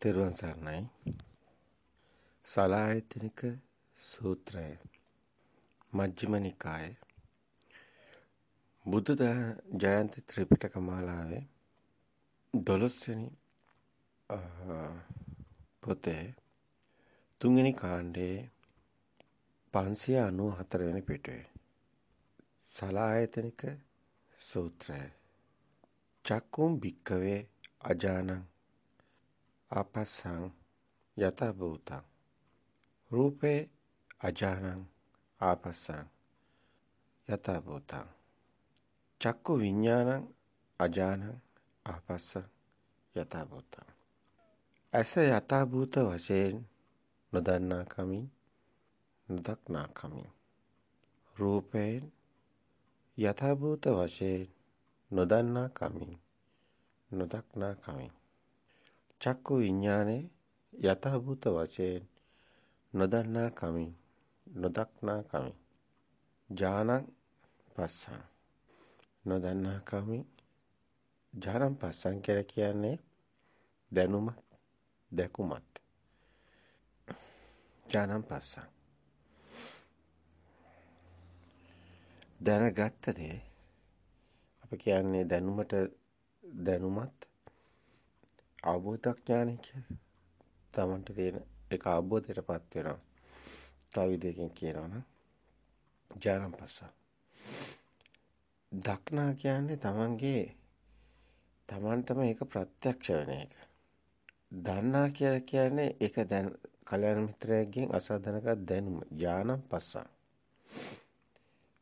තෙරුවන් සරණයි. සලායතනික සූත්‍රය. මජ්ක්‍ධිම නිකාය. බුද්ධ ජයන්ති ත්‍රිපිටක මාලාවේ 12 වෙනි පොතේ තුන්වෙනි කාණ්ඩයේ 594 වෙනි පිටුවේ. සලායතනික සූත්‍රය. චක්කුම් භික්කවේ අජානං ආපස්සං යත භූතං රූපේ අජානං ආපස්සං යත භූතං චක්කු විඥානං අජානං ආපස්සං යත භූතං ඇස යත භූත වශයෙන් නොදන්නා කමින් නොදක්නා කමින් රූපයෙන් යත භූත වශයෙන් නොදන්නා කමින් නොදක්නා කමින් චක්කු විඥානේ යථාභූත වශයෙන් නොදන්නා කමින් නොදක්නා කමින් ඥානං පස්සං. නොදන්නා කමින් ඥානං පස්සං කියලා කියන්නේ දැනුමත් දැකුමත් ඥානං පස්සං. දැනගත්ත දේ අපි කියන්නේ දැනුමට දැනුමත් අවබෝධඥානය කියන්නේ තමන්ට තියෙන ඒක අවබෝධයටපත් වෙනවා. තව විදිහකින් කියනවා නම් ඥානපස්ස. දක්නා කියන්නේ තමන්ගේ තමන්ටම ඒක ප්‍රත්‍යක්ෂ වෙන එක. දන්නා කියලා කියන්නේ ඒක දැන් කල්‍යාණ මිත්‍රයෙක්ගෙන් අසාධනක දැනුම ඥානම් පස්සන්.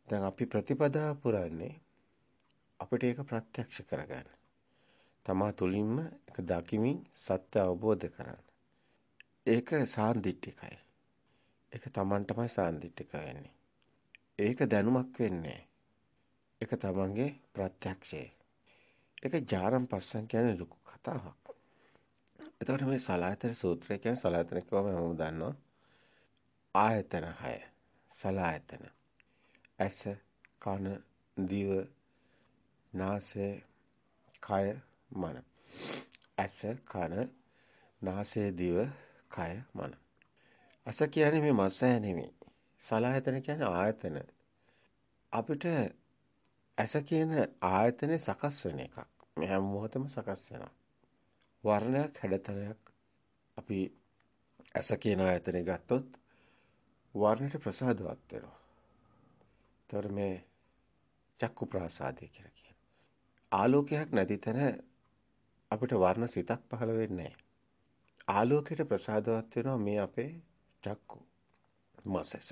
දැන් අපි ප්‍රතිපදා පුරන්නේ අපිට ඒක ප්‍රත්‍යක්ෂ කරගන්න. තමා තුලින්ම ඒක දකිමින් සත්‍ය අවබෝධ කරගන්න. ඒක සාන්දිටිකයි. ඒක Taman තමයි සාන්දිටික වෙන්නේ. ඒක දැනුමක් වෙන්නේ ඒක තමන්ගේ ප්‍රත්‍යක්ෂය. ඒක ජාරම් පස්සන් කියන්නේ ලොකු කතාවක්. එතකොට මේ සලායතන සූත්‍රය කියන්නේ සලායතන කියවම මම දන්නවා. ආයතන 6. සලායතන. ඇස, කන, දිව, නාසය, කය, මන. ඇස, කන, නාසය, දිව, කය, මන. ඇස කියන්නේ මේ මස් ඇහැ නෙමෙයි. සලආයතන කියන්නේ ආයතන. අපිට ඇස කියන ආයතනේ සකස් වෙන එකක්. මේ හැම මොහොතෙම සකස් වෙනවා. වර්ණයක් හැඩතලයක් අපි ඇස කියන ආයතනේ ගත්තොත් වර්ණයට ප්‍රසාදවත් වෙනවා. ତොර මේ චක්කු ප්‍රාසාදය කියලා කියන. ආලෝකයක් නැති තැන අපිට වර්ණ සිතක් පහළ වෙන්නේ ආලෝකයට ප්‍රසාදවත් වෙනවා මේ අපේ චක්කු මසස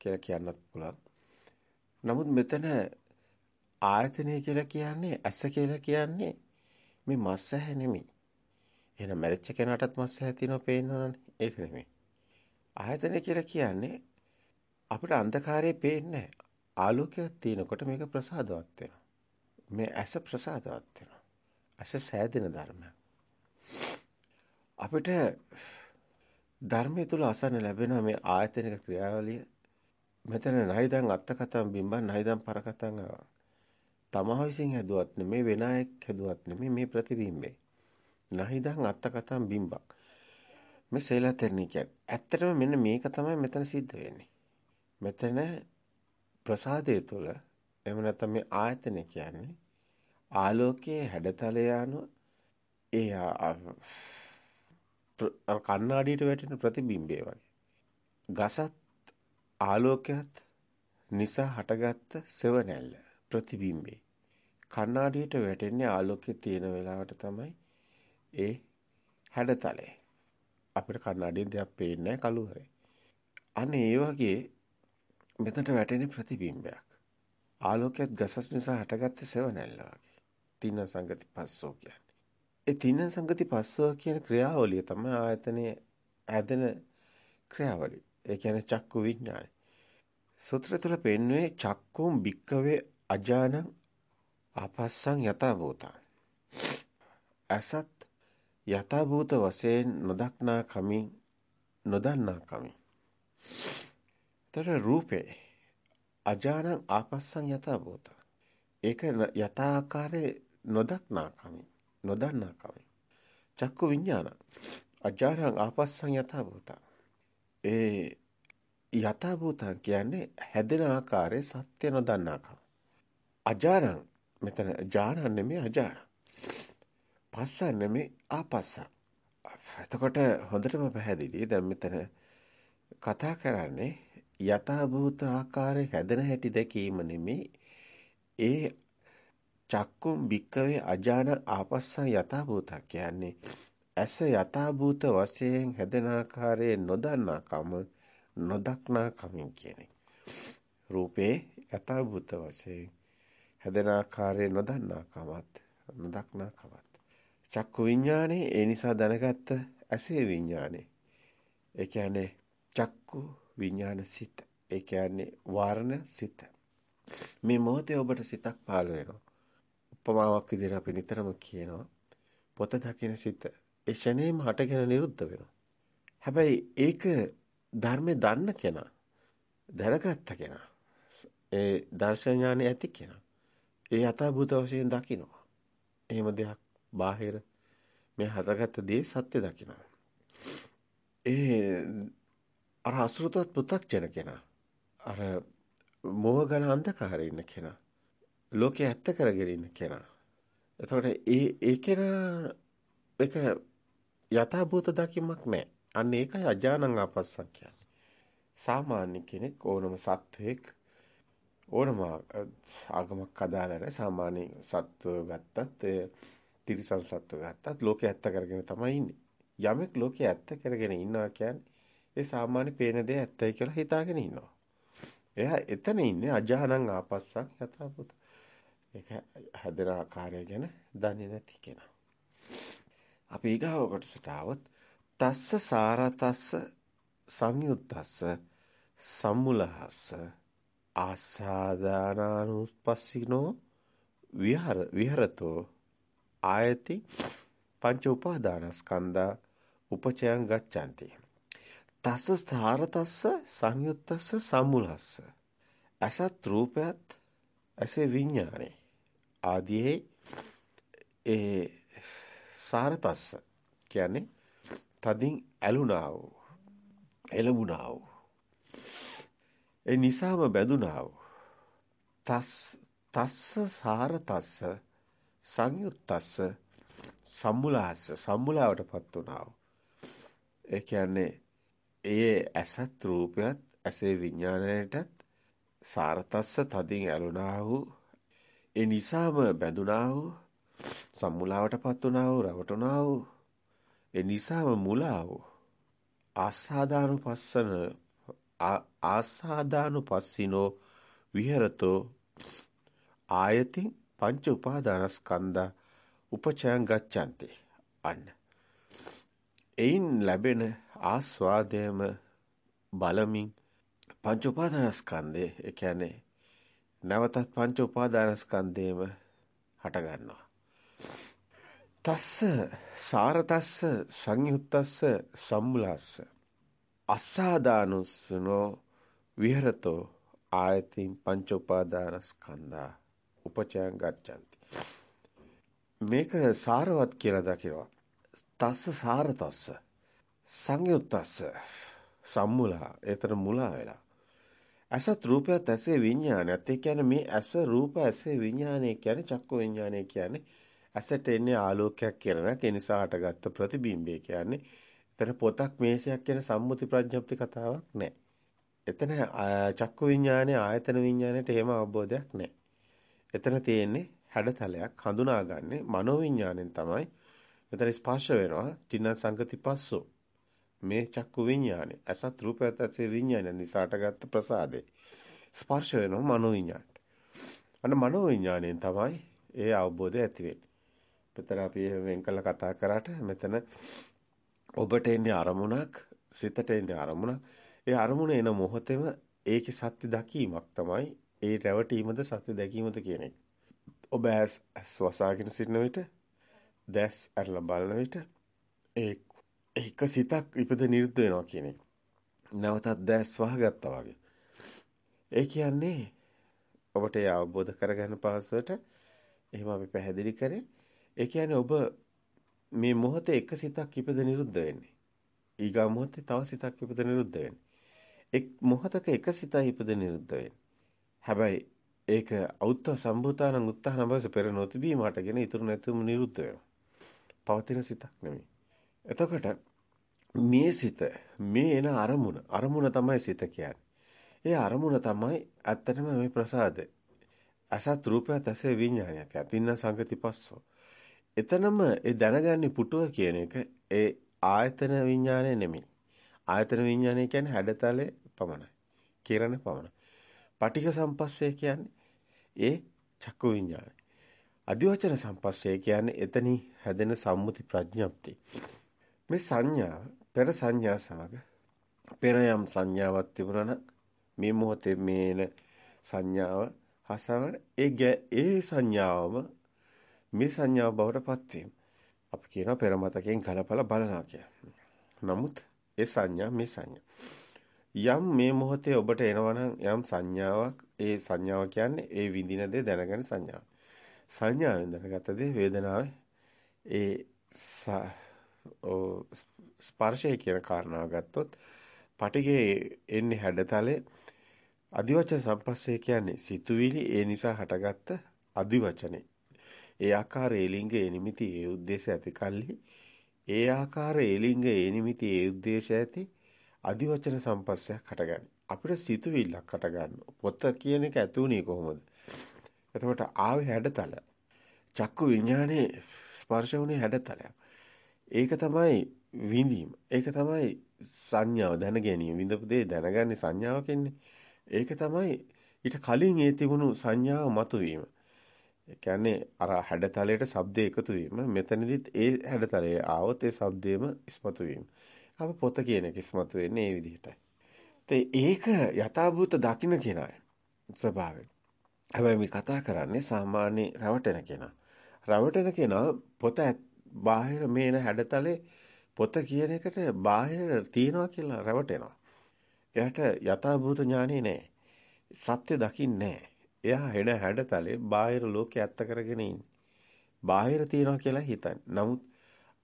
කියලා කියන්නත් පුළුවන්. නමුත් මෙතන ආයතනය කියලා කියන්නේ ඇස කියලා කියන්නේ මේ මස් ඇහැ නෙමෙයි. එහෙනම් මැරිච්ච කෙනාටත් මස් ඇහැ තියෙනවා පේනවනේ. ඒක නෙමෙයි. ආයතනය කියලා කියන්නේ අපිට අන්ධකාරයේ පේන්නේ ආලෝකයක් තියෙනකොට මේක ප්‍රසාදවත් වෙනවා. මේ ඇස ප්‍රසාදවත් වෙනවා. ඇස සෑදෙන ධර්මයක්. අපිට ධර්මයේ තුල අසන්න ලැබෙන මේ ආයතනික ක්‍රියාවලිය මෙතන නයිදන් අත්තකතම් බිම්බන් නයිදන් පරකතම් තමා විසින් හැදුවත් නෙමේ වෙන අයෙක් හැදුවත් නෙමේ මේ ප්‍රතිබිම්බේ. නයිදන් අත්තකතම් බිම්බක්. මේ සේලතරණී කියන්නේ. ඇත්තටම මෙන්න මේක තමයි මෙතන සිද්ධ වෙන්නේ. මෙතන ප්‍රසාදයේ තුල එහෙම නැත්නම් මේ ආයතන කියන්නේ ආලෝකයේ හැඩතලය අනුව ඒ කණ්ණාඩියට වැටෙන ප්‍රතිබිම්බය වගේ. ගසත් ආලෝකයත් නිසා හටගත්ත සෙවණැල්ල ප්‍රතිබිම්බේ. කණ්ණාඩියට වැටෙන්නේ ආලෝකයේ තියෙන වෙලාවට තමයි ඒ හැඩතලය. අපිට කණ්ණාඩියෙන් දෙයක් පේන්නේ නැහැ කළුවරේ. අන්න ඒ වගේ මෙතනට වැටෙන ප්‍රතිබිම්බයක්. ආලෝකයත් ගසස් නිසා හටගත්ත සෙවණැල්ල වගේ. තින සංගති පස්සෝ කියන්නේ. ඒ තින සංගති පස්සෝ කියන ක්‍රියාවලිය තමයි ආයතනයේ හැදෙන ක්‍රියාවලිය. ඒ කියන්නේ චක්කු විඥානය. සූත්‍ර තුල පෙන්වන්නේ චක්කුම් භික්කවේ අජානං ආපස්සං යතභූතං. අසත් යතභූත වශයෙන් නොදක්නා කමින් නොදන්නා කමින්. තර රූපේ අජානං ආපස්සං යතභූතං. ඒක යථාකාරයේ නොදක්නා කමින් නොදන්නා කමින් චක්කු විඥාන. අජානං ආපස්සං යථා භූතං. ඒ යථා භූතං කියන්නේ හැදෙන ආකාරයේ සත්‍ය නොදන්නාකම. අජානං මෙතන ජානං නෙමෙයි අජාන. පස්ස නෙමෙයි ආපස්ස. එතකොට හොඳටම පැහැදිලි. දැන් මෙතන කතා කරන්නේ යථා භූත ආකාරයේ හැදෙන හැටි දැකීම නෙමෙයි. ඒ චක්කුම් බික්කවේ අජාන ආපස්සං යථා භූතක් කියන්නේ ඇස යථාභූත වශයෙන් හැදෙන ආකාරයේ නොදන්නාකම නොදක්නා කමින් කියන එක. රූපේ යථාභූත වශයෙන් හැදෙන ආකාරයේ නොදන්නාකමත් නොදක්නාකමත්. චක්කු විඥානේ ඒ නිසා දැනගත්ත ඇසේ විඥානේ. ඒ කියන්නේ චක්කු විඥාන සිත. ඒ කියන්නේ වාරණ සිත. මේ මොහොතේ ඔබට සිතක් පහළ වෙනවා. උපමාවක් විදිහට අපි නිතරම කියනවා පොත දකින සිත ඒ ෂණේම හටගෙන නිරුද්ධ වෙනවා. හැබැයි ඒක ධර්මේ දන්න කෙනා දැනගත්ත කෙනා ඒ දර්ශන ඥානෙ ඇති කෙනා ඒ යථාභූත වශයෙන් දකිනවා. එහෙම දෙයක් බාහිර මේ හදගත්ත දේ සත්‍ය දකිනවා. ඒ අර අසෘතවත් පු탁ජන කෙනා අර මෝහගන අන්ධකාරයේ ඉන්න කෙනා ලෝකේ ඇත්ත කරගෙන ඉන්න කෙනා. එතකොට ඒ ඒ කෙනා එක යථාභූත දකිමක් නැහැ. අන්න ඒකයි අජානං ආපස්සක් කියන්නේ. සාමාන්‍ය කෙනෙක් ඕනම සත්වයක් ඕනම ආගමක් අදාළ නැහැ. සාමාන්‍ය සත්වය ගත්තත් තිරිසන් සත්ව ගත්තත් ලෝකේ ඇත්ත කරගෙන තමයි ඉන්නේ. යමෙක් ලෝකේ ඇත්ත කරගෙන ඉන්නවා කියන්නේ ඒ සාමාන්‍ය පේන දේ ඇත්තයි කියලා හිතාගෙන ඉන්නවා. එයා එතන ඉන්නේ අජානං ආපස්සක් යථාභූත. ඒක හැදෙන ආකාරය ගැන දන්නේ නැති කෙනා. අපි ඊගාව කොටසට આવොත් තස්ස සාරතස්ස සංයුත්තස්ස සම්මුලහස්ස ආසාදානානුපස්සිනෝ විහර විහරතෝ ආයති පංච උපාදානස්කන්ධා උපචයං ගච්ඡanti තස්ස සාරතස්ස සංයුත්තස්ස සම්මුලහස්ස අසත් රූපයත් ඇසේ විඥානේ ආදී ඒ සාරතස්ස. කියන්නේ තදින් ඇලුනා වූ එළඹුණා වූ ඒ නිසාම බැඳුනා වූ තස් තස්ස සාරතස්ස සංයුත්තස්ස සම්මුලාස්ස. සම්මුලාවටපත් වුණා වූ ඒ කියන්නේ ඒ ඇසත් රූපයත් ඇසේ විඥාණයටත් සාරතස්ස තදින් ඇලුනා වූ ඒ නිසාම බැඳුනා වූ සම්මුලාවටපත් වුණා වූ රවටුණා වූ ඒ නිසාම මුලා වූ ආසාදානුපස්සන ආසාදානුපස්සිනෝ විහෙරතෝ. ආයති පංච උපාදානස්කන්ධා උපචයන් ගච්ඡanti අන්න. එයින් ලැබෙන ආස්වාදයම බලමින් පංච උපාදානස්කන්ධය ඒ කියන්නේ නැවතත් පංච උපාදානස්කන්ධයම හට ගන්නවා තස්ස සාරතස්ස සංයුත්තස්ස සම්මුලස්ස අස්සාදානුස්සනෝ විහෙරතෝ ආයතින් පංච උපාදානස්කන්ධා උපචයන් ගච්ඡanti. මේක සාරවත් කියලා දකිනවා. තස්ස සාරතස්ස සංයුත්තස්ස සම්මුලා ඒතර මුලා වෙලා. අසත් රූපයත් ඇසේ විඥානයත් ඒ කියන්නේ මේ ඇස රූප ඇසේ විඥානය කියන්නේ චක්ක විඥානය කියන්නේ ඇසට එන්නේ ආලෝකයක් කියලා නක් ඒ නිසා හටගත්ත ප්‍රතිබිම්බය කියන්නේ එතන පොතක් මේසයක් කියන සම්මුති ප්‍රඥප්ති කතාවක් නැහැ. එතන චක්කු විඥානයේ ආයතන විඥානයට එහෙම අවබෝධයක් නැහැ. එතන තියෙන්නේ හැඩතලයක් හඳුනාගන්නේ මනෝ විඥාණයෙන් තමයි. මෙතන ස්පර්ශ වෙනවා චින්න සංගති පස්සෝ. මේ චක්කු විඥානේ අසත් රූපයත් ඇසේ විඥාන නිසාට ගත්ත ප්‍රසාදේ ස්පර්ශ වෙනවා මනෝ විඥානට. අන්න මනෝ විඥාණයෙන් තමයි ඒ අවබෝධය ඇති වෙන්නේ. මෙතන අපි වෙන් කළ කතා කරාට මෙතන ඔබට එන්නේ අරමුණක් සිතට එන්නේ අරමුණක් ඒ අරමුණ එන මොහොතේම ඒකේ සත්‍ය දකීමක් තමයි ඒ රැවටීමද සත්‍ය දැකීමද කියන එක. ඔබ ඇස් වසාගෙන සිටින විට දැස් අරලා බලන විට ඒ එක සිතක් ඉපද නිරුද්ධ වෙනවා කියන එක. නැවතත් දැස් වහගත්තා වගේ. ඒ කියන්නේ ඔබට ඒ අවබෝධ කරගන්න පහසුවට එහෙම අපි පැහැදිලි කරේ ඒ කියන්නේ ඔබ මේ මොහොතේ එක සිතක් ඉපද නිරුද්ධ වෙන්නේ. ඊගා මොහොතේ තව සිතක් ඉපද නිරුද්ධ වෙන්නේ. එක් මොහතක එක සිතයි ඉපද නිරුද්ධ වෙන්නේ. හැබැයි ඒක අවුත්ත සම්භූතානං උත්තාන බස පෙර නොතිබීමටගෙන ඉතුරු නැතුම නිරුද්ධ වෙනවා. පවතින සිතක් නෙමෙයි. එතකොට මේ සිත මේ එන අරමුණ අරමුණ තමයි සිත කියන්නේ. ඒ අරමුණ තමයි ඇත්තටම මේ ප්‍රසාද. අසත් රූපයත් ඇසේ විඥානයත් යතින්න සංගතිපස්සෝ. එතනම ඒ දැනගන්නේ පුටුව කියන එක ඒ ආයතන විඥානය නෙමෙයි. ආයතන විඥානය කියන්නේ හැඩතලේ පමණයි. කිරණ පමණයි. පටික සම්පස්සේ කියන්නේ ඒ චක්කු විඥානය. අදිවචන සම්පස්සේ කියන්නේ එතනි හැදෙන සම්මුති ප්‍රඥප්තිය. මේ සංඥාව පෙර සංඥා සමග පෙර යම් සංඥාවක් තිබුණා මේ මොහොතේ මේන සංඥාව හසවන ඒ ඒ සංඥාවම මේ සංඥාව බවට පත්වීම. අපි කියනවා පෙර මතකයෙන් කලපල බලනවා කියලා. නමුත් ඒ සංඥා මේ සංඥා. යම් මේ මොහොතේ ඔබට එනවනම් යම් සංඥාවක් ඒ සංඥාව කියන්නේ ඒ විඳින දේ දැනගන්න සංඥාව. සංඥාවෙන් දැනගත දේ වේදනාවේ ඒ ස්පර්ශය කියන කාරණාව ගත්තොත් පටිගේ එන්නේ හැඩතලේ අදිවචන සම්පස්සේ කියන්නේ සිතුවිලි ඒ නිසා හටගත්ත අදිවචනේ. ඒ ආකාරයේ ලිංග ඒ නිමිති ඒ ಉದ್ದೇಶ ඇති කල්හි ඒ ආකාරයේ ලිංග ඒ නිමිති ඒ ಉದ್ದೇಶ ඇති අදිවචන සම්පස්සයක් හටගන්නේ. අපිට සිතුවිල්ලක් හටගන්න. පොත කියන එක ඇතුණේ කොහොමද? එතකොට ආවේ හැඩතල. චක්කු විඥානේ ස්පර්ශ වුණේ හැඩතලයක්. ඒක තමයි විඳීම. ඒක තමයි සංඥාව දැන ගැනීම. විඳපු දේ දැනගන්නේ සංඥාවකින්නේ. ඒක තමයි ඊට කලින් ඒ තිබුණු සංඥාව මතුවීම. ඒ කියන්නේ අර හැඩතලයට ශබ්ද එකතු වීම. මෙතනදිත් ඒ හැඩතලයේ ආවොත් ඒ ශබ්දේම ඉස්මතු වීම. අප පොත කියන එක ඉස්මතු වෙන්නේ ඒ විදිහටයි. ඒක යථාභූත දකින්න කෙනායි ස්වභාවයෙන්. හැබැයි මේ කතා කරන්නේ සාමාන්‍ය රවටන කෙනා. රවටන කෙනා පොත බාහිර මේන හැඩතලේ පොත කියන එකට බාහිර තියනවා කියලා රැවටෙනවා. එයාට යථාභූත ඥානෙ නෑ. සත්‍ය දකින්නේ නෑ. එයා හෙන හැඩතලේ බාහිර ලෝකේ ඇත්ත කරගෙන ඉන්නේ. බාහිර තියනවා කියලා හිතන්නේ. නමුත්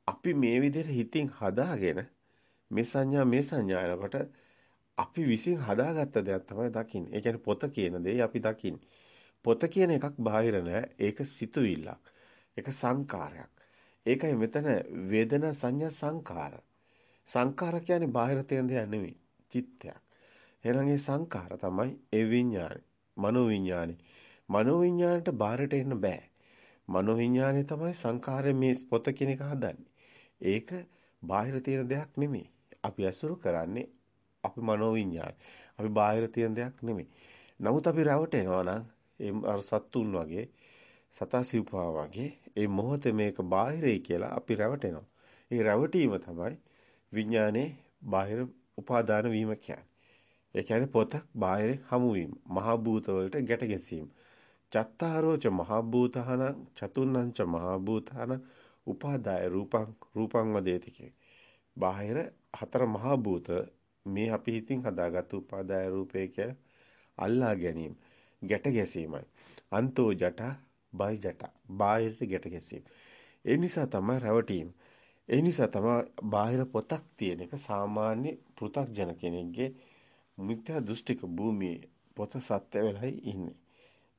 අපි මේ විදිහට හිතින් හදාගෙන මේ සංඥා මේ සංඥා එනකොට අපි විසින් හදාගත්ත දෙයක් තමයි දකින්නේ. ඒ කියන්නේ පොත කියන දේ අපි දකින්නේ. පොත කියන එකක් බාහිර නෑ. ඒක සිතුවිල්ලක්. ඒක සංකාරයක්. ඒකයි මෙතන වේදනා සංඥා සංකාර. සංකාර කියන්නේ බාහිර තියෙන දෙයක් නෙමෙයි. චිත්තයක්. එහෙනම් ඒ සංකාර තමයි ඒ විඥානය. මනෝ විඥානය. මනෝ විඥානට බාහිරට එන්න බෑ. මනෝ විඥානය තමයි සංකාරයේ මේ පොත කියන එක හදන්නේ. ඒක බාහිර තියෙන දෙයක් නෙමෙයි. අපි අසුරු කරන්නේ අපි මනෝ විඥානය. අපි බාහිර තියෙන දෙයක් නෙමෙයි. නමුත් අපි රැවටෙනවා නම් ඒ අර සත්තුන් වගේ සතා සිව්පා වගේ ඒ මොහොතේ මේක බාහිරයි කියලා අපි රැවටෙනවා. ඒ රැවටීම තමයි විඥානයේ බාහිර උපාදාන වීම කියන්නේ. ඒ කියන්නේ පොතක් බාහිර හමු වීම, මහ භූත වලට ගැට ගැසීම. චත්තාරෝච මහ භූතහන චතුන්නංච මහ භූතහන උපාදාය රූපං රූපං වදේති බාහිර හතර මහ භූත මේ අපි හිතින් හදාගත්තු උපාදාය රූපය කියලා අල්ලා ගැනීම ගැට ගැසීමයි අන්තෝ ජට බයි ජට බාහිරට ගැට ගැසීම. ඒ නිසා තමයි රැවටීම. ඒ නිසා තමයි බාහිර පොතක් තියෙන එක සාමාන්‍ය පෘථග්ජන කෙනෙක්ගේ මිත්‍යා දෘෂ්ටික භූමියේ පොත සත්‍ය වෙලයි ඉන්නේ.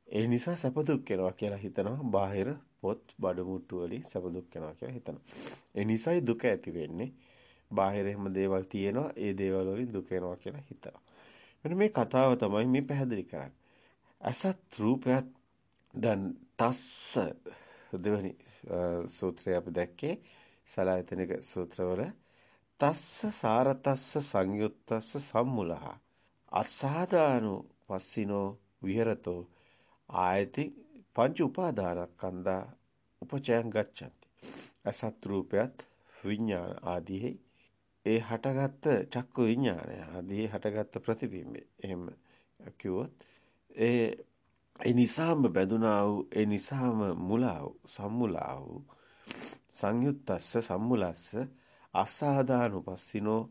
ඒ නිසා සැප දුක් වෙනවා කියලා හිතනවා බාහිර පොත් බඩමුට්ටු වලින් සැප දුක් වෙනවා කියලා හිතනවා. ඒ නිසයි දුක ඇති වෙන්නේ. බාහිර එහෙම දේවල් තියෙනවා ඒ දේවල් වලින් දුක එනවා කියලා හිතනවා. මෙන්න මේ කතාව තමයි මේ පැහැදිලි කරන්නේ. අසත් රූපයත් දැන් තස්ස දෙවනි සූත්‍රය අපි දැක්කේ සලායතනික සූත්‍රවල. තස්ස සාරතස්ස සංයුත්තස්ස සම්මුලහ. අසාදානු පස්සිනෝ විහෙරතෝ ආයති පංච උපාදානස්කන්ධා උපචයන් ගච්ඡanti. අසත් රූපයත් විඥාන ආදීහි. ඒ හටගත්ත චක්කු විඥානය ආදී හටගත්ත ප්‍රතිබිම්බේ එහෙම කිව්වොත් ඒ ඒ නිසාම බැඳුනා වූ ඒ නිසාම මුලා වූ සම්මුලා වූ සංයුත්තස්ස සම්මුලස්ස අසාදානුපස්සිනෝ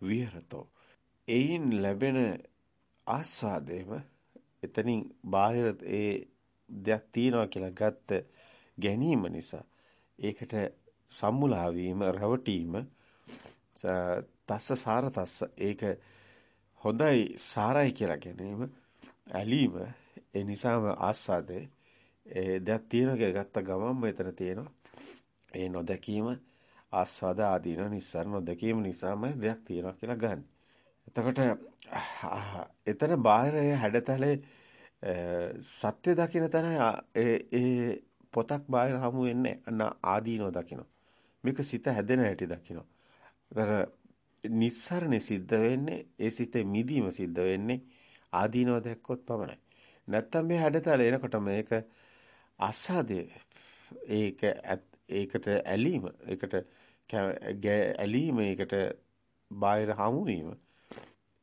විහෙරතෝ. එයින් ලැබෙන ආස්වාදේම එතනින් බාහිර ඒ දෙයක් තියනවා කියලා ගත්ත ගැනීම නිසා ඒකට සම්මුලා වීම රැවටීම තස්ස සාර තස්ස ඒක හොඳයි සාරයි කියලා ගැනීම ඇලීම ඒ නිසාම ආස්වාදේ ඒ දෙයක් තියෙනවා කියලා ගත්ත ගමන්ම මෙතන තියෙනවා ඒ නොදැකීම ආස්වාද ආදීන නිසා නොදැකීම නිසාම දෙයක් තියෙනවා කියලා ගන්න. එතකොට එතන බාහිර හැඩතලේ සත්‍ය දකින්න තැන ඒ ඒ පොතක් බාහිර හමු වෙන්නේ අන්න ආදීනෝ දකින්න. මේක සිත හැදෙන හැටි දකින්න. ඒතර නිස්සරණ සිද්ධ වෙන්නේ ඒ සිතේ මිදීම සිද්ධ වෙන්නේ ආදීනෝ දැක්කොත් පමණයි. නැත්තම් මේ හැඩතල එනකොට මේක අසාදේ. ඒක ඒකට ඇලීම. ඒකට ඇලීම ඒකට බාහිර හමු වීම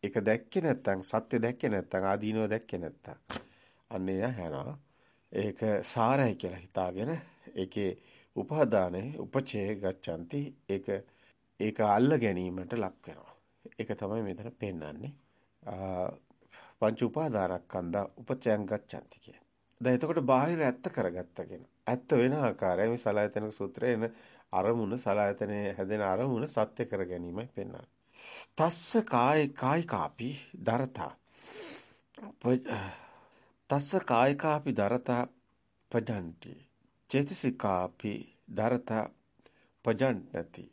ඒක දැක්කේ නැත්තම් සත්‍ය දැක්කේ නැත්තම් ආදීනව දැක්කේ නැත්තම්. අන්න එයා හැනවා. ඒක සාරයි කියලා හිතාගෙන ඒකේ උපාදානේ උපචේ ගච්ඡanti ඒක ඒක අල්ල ගැනීමට ලක් වෙනවා. ඒක තමයි මෙතන පෙන්වන්නේ. පංච උපාදානස්කන්ධ උපචයන් ගච්ඡanti කිය. දැන් එතකොට බාහිර ඇත්ත කරගත්තගෙන ඇත්ත වෙන ආකාරය මේ සලායතන සූත්‍රයේ එන අරමුණ සලායතනයේ හැදෙන අරමුණ සත්‍ය කර ගැනීමයි පෙන්වන්නේ. තස්ස කාය කායිකාපි දරතා. තස්ස කායිකාපි දරතා පජන්ති. චේතසිකාපි දරතා පජන්ති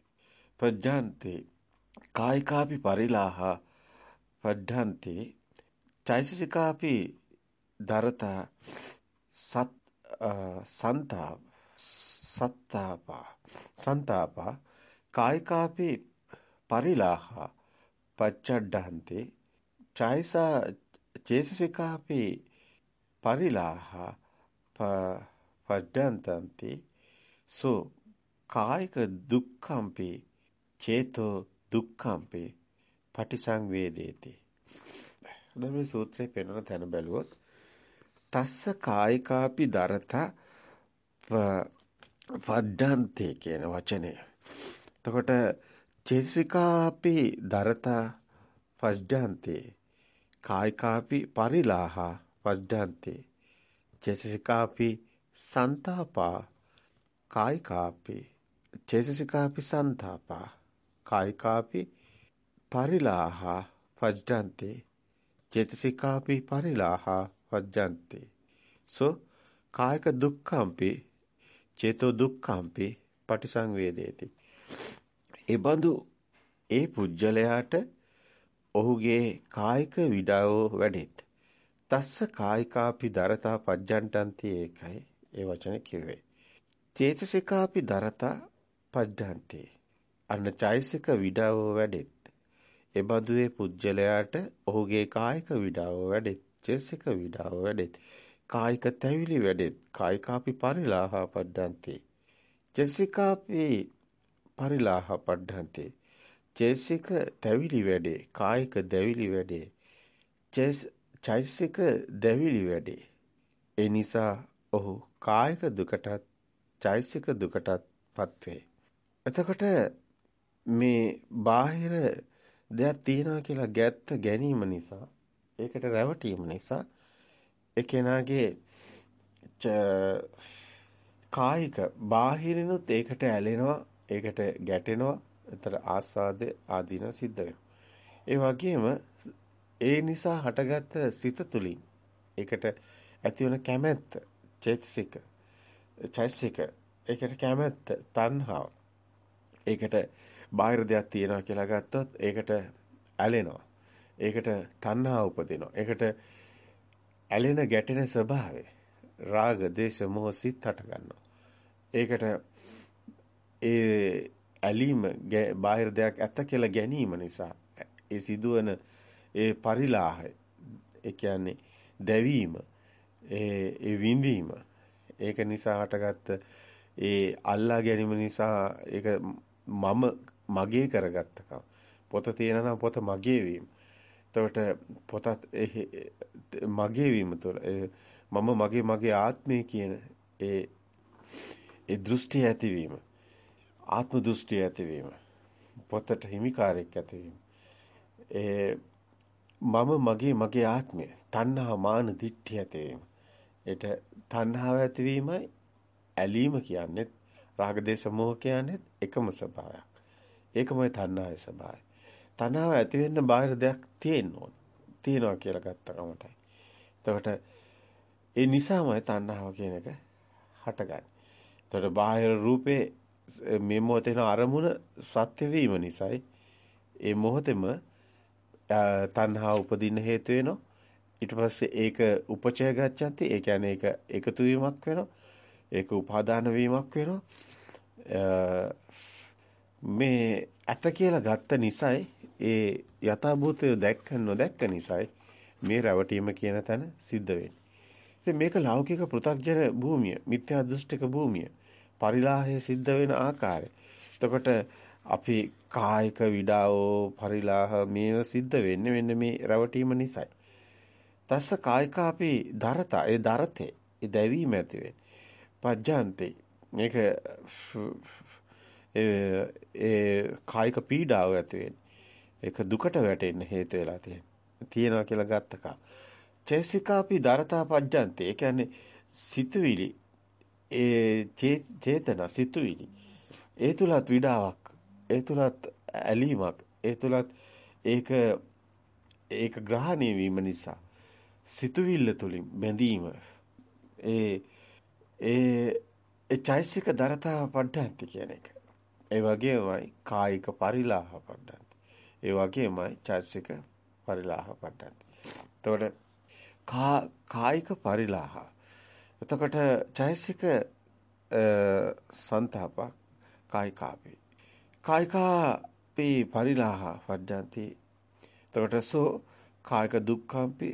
පජන්ති කායිකාපි පරිලාහ පඩ්ඩන්ති චෛතසිකාපි දරතා සත් සන්තාප සත්තාපා සන්තාපා කායිකාපි පරිලාහ පච්චඩ්ඩන්ති චෛසා චේතසිකාපි පරිලාහ පඩ්ඩන්තන්ති සෝ කායික දුක්ඛම්පි චේතෝ දුක්ඛම්පි පටිසංවේදේති. දැන් මේ සූත්‍රයේ පෙන්වන තැන බැලුවොත් තස්ස කායිකාපි දරත වඩ්ඩන්තේ කියන වචනය. එතකොට චේසිකාපි දරත වඩ්ඩන්තේ කායිකාපි පරිලාහ වඩ්ඩන්තේ චේසිකාපි සන්තාපා කායිකාපි චේසිකාපි සන්තාපා කායිකාපි පරිලාහ වජ්ජන්තේ චේතසිකාපි පරිලාහ වජ්ජන්තේ. සෝ කායක දුක්ඛම්පි චේතෝ දුක්ඛම්පි පටිසංවේදේති. ඒ බඳු ඒ පුජ්‍යලයාට ඔහුගේ කායික විඩාව වැඩෙත්. තස්ස කායිකාපි දරතා පජ්ජන්ටන්ති ඒකයි ඒ වචනේ කිව්වේ. චේතසිකාපි දරතා පජ්ජන්ති. අන්න චෛසික විඩාව වැඩෙත්. එබඳු ඒ පුජ්‍යලයාට ඔහුගේ කායික විඩාව වැඩෙත් චේතසික විඩාව වැඩෙත් කායික තැවිලි වැඩෙත් කායිකාපි පරිලාහ පඩ්ඩන්ති චේතසිකාපි පරිලාහ පඩ්ඩන්ති චේතසික තැවිලි වැඩේ කායික දැවිලි වැඩේ චෛතසික දැවිලි වැඩේ. ඒ නිසා ඔහු කායික දුකටත් චෛතසික දුකටත් පත්වේ. එතකොට මේ බාහිර දෙයක් තියෙනවා කියලා ගැත්ත ගැනීම නිසා ඒකට රැවටීම නිසා ඒ කෙනාගේ කායික බාහිරිනුත් ඒකට ඇලෙනවා ඒකට ගැටෙනවා ඒතර ආස්වාද ආදීන සිද්ධ වෙනවා. ඒ වගේම ඒ නිසා හටගත්ත සිත තුලින් ඒකට ඇතිවන කැමැත්ත චෛතසික චෛතසික ඒකට කැමැත්ත තණ්හාව ඒකට බාහිර දෙයක් තියෙනවා කියලා ගත්තොත් ඒකට ඇලෙනවා. ඒකට තණ්හා උපදිනවා. ඒකට ඇලෙන ගැටෙන ස්වභාවය රාග, දේශ, මොහ සිත් හට ගන්නවා. ඒකට ඒ ඇලීම බාහිර දෙයක් ඇත්ත කියලා ගැනීම නිසා ඒ සිදුවන ඒ පරිලාහය ඒ කියන්නේ දැවීම ඒ ඒ විඳීම ඒක නිසා හටගත්ත ඒ අල්ලා ගැනීම නිසා ඒක මම මගේ කරගත්තකම. පොත තියෙනවා පොත මගේ වීම. එතකොට පොතත් මගේ වීම තුළ මම මගේ මගේ ආත්මය කියන ඒ ඒ දෘෂ්ටි ඇතිවීම ආත්ම දෘෂ්ටි ඇතිවීම පොතට හිමිකාරයක් ඇතිවීම ඒ මම මගේ මගේ ආත්මය තණ්හා මාන දිට්ඨිය ඇතිවීම ඒට තණ්හාව ඇතිවීමයි ඇලීම කියන්නේ රාග දේශ මොහ කියන්නේ එකම ස්වභාවයක්. ඒකමයි තණ්හාවේ ස්වභාවය. තණ්හාව ඇති වෙන්න බාහිර දෙයක් තියෙන්න ඕන. තියනවා කියලා ගත්ත කමටයි. එතකොට ඒ නිසාමයි තණ්හාව කියන එක හටගන්නේ. එතකොට බාහිර රූපේ මේ මොහොතේන අරමුණ සත්‍ය වීම නිසායි ඒ මොහොතේම තණ්හාව උපදින්න හේතු වෙනවා. ඊට පස්සේ ඒක උපචය ගච්ඡanti ඒ කියන්නේ ඒක එකතු වීමක් වෙනවා. ඒක උපාදාන වීමක් වෙනවා. මේ ඇත කියලා ගත්ත නිසායි ඒ යථාභූතය දැක්ක නොදැක්ක නිසායි මේ රැවටීම කියන තැන සිද්ධ වෙන්නේ. ඉතින් මේක ලෞකික පෘථග්ජන භූමිය, මිත්‍යා දෘෂ්ටික භූමිය. පරිලාහය සිද්ධ වෙන ආකාරය. එතකොට අපි කායික විඩාවෝ පරිලාහ මේව සිද්ධ වෙන්නේ මෙන්න මේ රැවටීම නිසායි. තස්ස කායිකාපි දරත ඒ දරතේ ඒ දැවීම ඇති වෙන්නේ. පජ්ජාන්තේ මේක ඒ කායික පීඩාව ඇති වෙන්නේ. ඒක දුකට වැටෙන්න හේතු වෙලා තියෙනවා. තියනවා කියලා ගත්තක. චේසිකාපි දරතා පජ්ජන්තේ. ඒ කියන්නේ සිතුවිලි ඒ චේතන සිතුවිලි. ඒ තුලත් විඩාවක්. ඒ තුලත් ඇලීමක්. ඒ තුලත් ඒක ඒක ග්‍රහණය වීම නිසා සිතුවිල්ල තුලින් බැඳීම ඒ ඒ ඒ චෛසික දරතා පඩ්ඩන්ති කියන එක. ඒ වගේමයි කායික පරිලාහ පඩ්ඩන්ති. ඒ වගේමයි චෛසික පරිලාහ පඩ්ඩන්ති. එතකොට කායික පරිලාහ. එතකොට චෛසික සන්තාප කායිකාපි. කායිකාපි පරිලාහ පඩ්ඩන්ති. එතකොට සෝ කායික දුක්ඛම්පි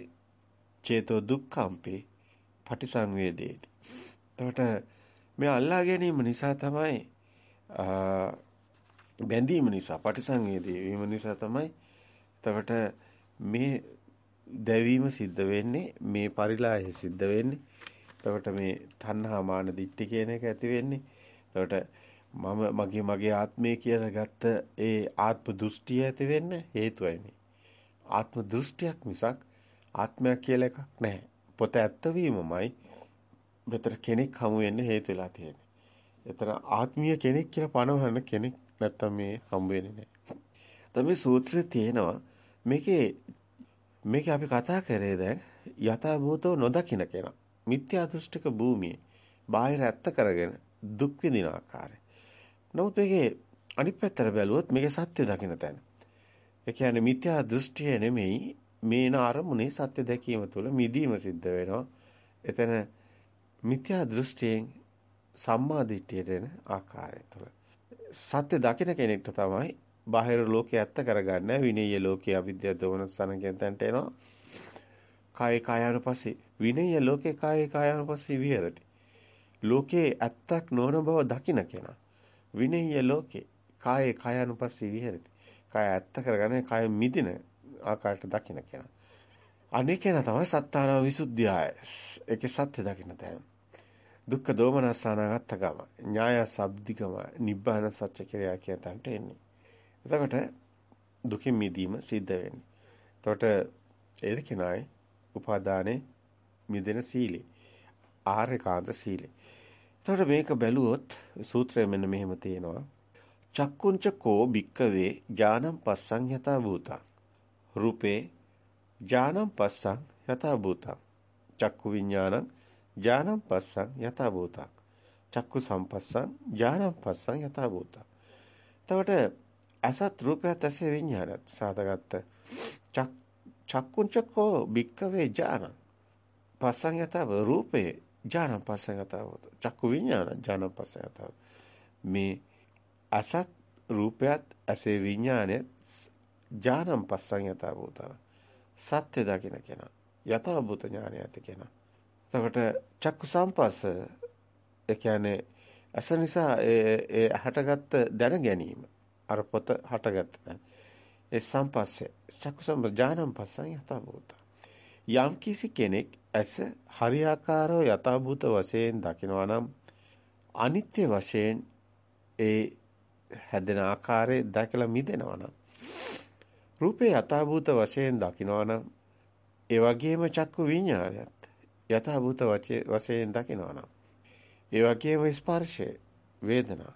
චේතෝ දුක්ඛම්පි පටිසංවේදේති. එතකොට මේ අල්ලා ගැනීම නිසා තමයි බැඳීම නිසා පටිසංවේදී වීම නිසා තමයි එතකොට මේ දැවීම සිද්ධ වෙන්නේ මේ පරිලාහය සිද්ධ වෙන්නේ. එතකොට මේ තණ්හා මාන දිට්ඨි කියන එක ඇති වෙන්නේ. එතකොට මම මගේ මගේ ආත්මය කියලා ගත්ත ඒ ආත්ම දෘෂ්ටිය ඇති වෙන්න හේතුවයි මේ. ආත්ම දෘෂ්ටියක් මිසක් ආත්මයක් කියලා එකක් නැහැ. පොත ඇත්ත වීමමයි මෙතන කෙනෙක් හමු වෙන්න හේතු වෙලා තියෙන්නේ. එතන ආත්මීය කෙනෙක් කියලා පනවන්න කෙනෙක් නැත්තම් මේ හම්බ වෙන්නේ නැහැ. දැන් මේ සූත්‍රයේ තියෙනවා මේකේ මේකේ අපි කතා කරේ දැන් යථාභූතව නොදකින්න කෙනා. මිත්‍යා දෘෂ්ටික භූමියේ බාහිර ඇත්ත කරගෙන දුක් විඳින ආකාරය. නමුත් මේකේ අනිත් පැත්තට බැලුවොත් මේකේ සත්‍ය දකින්න තැන. ඒ කියන්නේ මිත්‍යා දෘෂ්ටිය නෙමෙයි මේන අරමුණේ සත්‍ය දැකීම තුළ මිදීම සිද්ධ වෙනවා. එතන මිත්‍යා දෘෂ්ටියෙන් සම්මා දිට්ඨියට එන ආකාරය තුළ. සත්‍ය දකින කෙනෙක්ට තමයි බාහිර ලෝකයේ ඇත්ත කරගන්න. විනීය ලෝකයේ අවිද්‍යාව දෝනසන කියන තැනට එනවා. කාය කායනුපස්සේ විනීය ලෝකේ කාය කායනුපස්සේ විහෙරති. ලෝකේ ඇත්තක් නොවන බව දකින කෙනා විනීය ලෝකේ කාය කායනුපස්සේ විහෙරති. කාය ඇත්ත කරගන්නේ කාය මිදින ආකාරයට දකින කෙනා. අනේ කෙනා තමයි සත්තානම විසුද්ධියයි ඒකේ සත්‍ය දකින්න තැන. දුක්ඛ දෝමනස්සානාගත ගම ඥාය සබ්දිගම නිබ්බාන සත්‍ය කිරියා කියන තැනට එන්නේ. එතකොට දුකින් මිදීම සිද්ධ වෙන්නේ. එතකොට ඒද කෙනායි උපාදානේ මිදෙන සීලේ ආර්යකාන්ත සීලේ. එතකොට මේක බැලුවොත් සූත්‍රය මෙන්න මෙහෙම තියෙනවා. චක්කුංච කෝ භික්කවේ ඥානම් පස්සං යතා භූතං රූපේ ඥානම් පස්සං යතා භූතං චක්කු විඥානං ඥානම් පස්සං යථා භූතං. චක්කු සම්පස්සං ඥානම් පස්සං යථා භූතං. එතකොට අසත් රූපයත් ඇසේ විඥානත් සාදගත්ත චක්කුංචකෝ භික්කවේ ඥානං පස්සං යථා රූපේ ඥානම් පස්සං යථා භූත. චක්කු විඥාන ඥානම් පස්සං යථා මේ අසත් රූපයත් ඇසේ විඥානයත් ඥානම් පස්සං යථා භූතං. සත්‍ය දකින්න කෙනා යථා භූත ඥානය ඇති කෙනා එතකොට චක්කු සම්පස්ස ඒ කියන්නේ අස නිසා ඒ හටගත්ත දැන ගැනීම අර පොත හටගත්ත දැන. ඒ සම්පස්සේ චක්කු සම්පජානම් පස්සන් යථාභූත. යම් කිසි කෙනෙක් ඇස හරියාකාරව යථාභූත වශයෙන් දකිනවා නම් අනිත්‍ය වශයෙන් ඒ හැදෙන ආකාරය දැකලා මිදෙනවා නම් රූපේ යථාභූත වශයෙන් දකිනවා නම් ඒ වගේම චක්කු විඤ්ඤාණයත් යථාභූත වශයෙන් දකිනවා නම් ඒ වගේම ස්පර්ශය වේදනා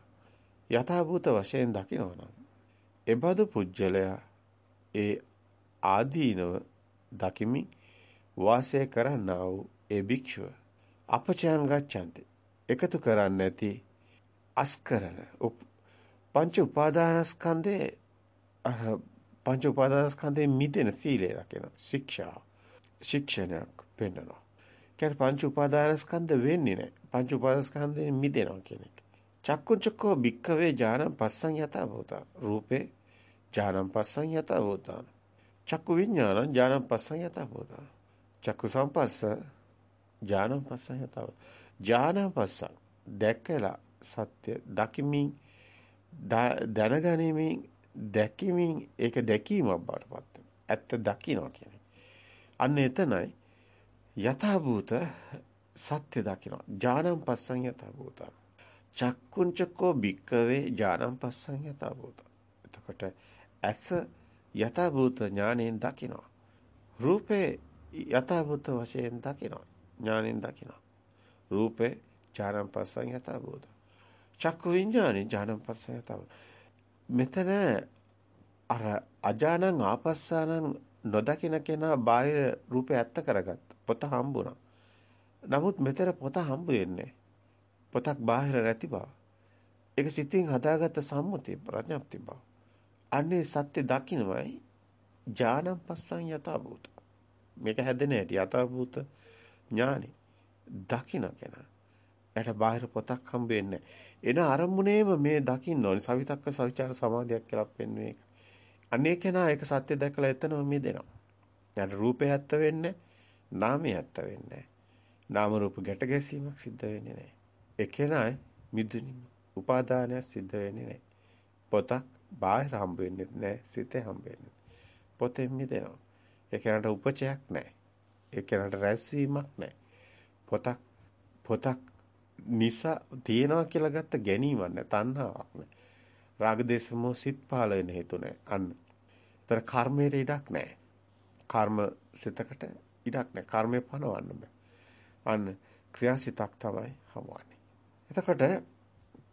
යථාභූත වශයෙන් දකිනවා නම් එබඳු පුජ්‍යලයා ඒ ආදීනව දකිමින් වාසය කරන්නා වූ ඒ භික්ෂුව අපචයන් ගච්ඡන්ති. එකතු කරන්නේ නැති අස්කරන පංච උපාදානස්කන්ධේ පංච උපාදානස්කන්ධේ මිදෙන සීලය රකින ශික්ෂා ශික්ෂණයක් පෙන්වනවා. කියන්නේ පංච උපාදානස්කන්ධ වෙන්නේ නැහැ. පංච උපාදානස්කන්ධයෙන් මිදෙනවා කියන එක. චක්කුංචකෝ භික්ඛවේ ඥානං පස්සං යතා භූතං. රූපේ ඥානං පස්සං යතා භූතං. චක්කු විඥානං ඥානං පස්සං යතා භූතං. චක්කු සම්පස්ස ඥානං පස්සං යතා ඥානං පස්සං දැකලා සත්‍ය දකිමින් දැනගැනීමෙන් දැකීමෙන් ඒක දැකීමක් බවට පත් ඇත්ත දකින්නවා කියන්නේ. අන්න එතනයි යථාභූත සත්‍ය දකින්නවා. ඥානං පස්සං යථාභූතං. චක්කුංචකෝ භික්කවේ ඥානං පස්සං යථාභූතං. එතකොට ඇස යථාභූත ඥාණයෙන් දකින්නවා. රූපේ යථාභූත වශයෙන් දකින්නවා. ඥාණයෙන් දකින්නවා. රූපේ ඥානං පස්සං යථාභූතං. චක්කු විඥානේ ඥානං පස්සං යථාභූතං. මෙතන අර අජානං ආපස්සානං නොදකින කෙනා බාහිර රූපේ ඇත්ත කරගත්ත. පොත හම්බුණා. නමුත් මෙතන පොත හම්බ වෙන්නේ පොතක් බාහිර නැති බව. ඒක සිතින් හදාගත්ත සම්මුතිය ප්‍රඥප්ති බව. අන්නේ සත්‍ය දකින්නමයි ඥානං පස්සං යථාභූත. මේක හැදෙන හැටි යථාභූත ඥානෙ දකින්න කෙනා. එයාට බාහිර පොතක් හම්බ වෙන්නේ එන අරමුණේම මේ දකින්න ඕනේ. සවිතක්ක සවිචාර සමාධියක් කියලා පෙන්වන්නේ ඒක. අනේ කෙනා ඒක සත්‍ය දැකලා එතනම මිදෙනවා. දැන් රූපේ ඇත්ත වෙන්නේ නාමය ඇත්ත වෙන්නේ නාම රූප ගැට ගැසීමක් සිද්ධ වෙන්නේ නැහැ. ඒ කෙනායි මිදුනිම උපාදානයක් සිද්ධ වෙන්නේ නැහැ. පොතක් බාහිර හම්බ වෙන්නේ නැහැ. සිතේ හම්බ වෙන්නේ. පොතෙන් මිදෙනවා. ඒ කෙනාට උපචයක් නැහැ. ඒ කෙනාට රැස්වීමක් නැහැ. පොතක් පොතක් නිසා තියනවා කියලා ගත්ත ගැනීමක් නැහැ. තණ්හාවක් නැහැ. රාග දේශ මොහ සිත් පහළ වෙන හේතු නැහැ. අන්න. ඒතර කර්මයට ඉඩක් නැහැ. කර්ම සිතකට ඉඩක් නැහැ. කර්මය පනවන්න බෑ. අන්න ක්‍රියාසිතක් තමයි හමුවන්නේ. එතකොට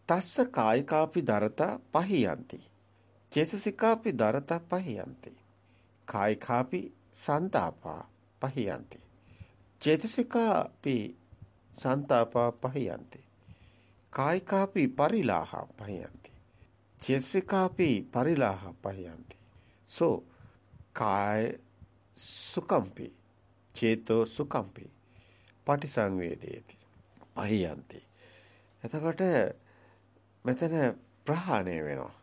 තස්ස කායිකාපි දරත පහියන්ති. චේතසිකාපි දරත පහියන්ති. කායිකාපි සන්තාපා පහියන්ති. චේතසිකාපි සන්තාපා පහියන්ති. කායිකාපි පරිලාහ පහියන්ති. චේතසිකාපි පරිලාහ පහියන්ති. සෝ කාය සුකම්පි චේතෝ සුකම්පි පටිසංවේදේති පහියන්ති. එතකොට මෙතන ප්‍රහාණය වෙනවා.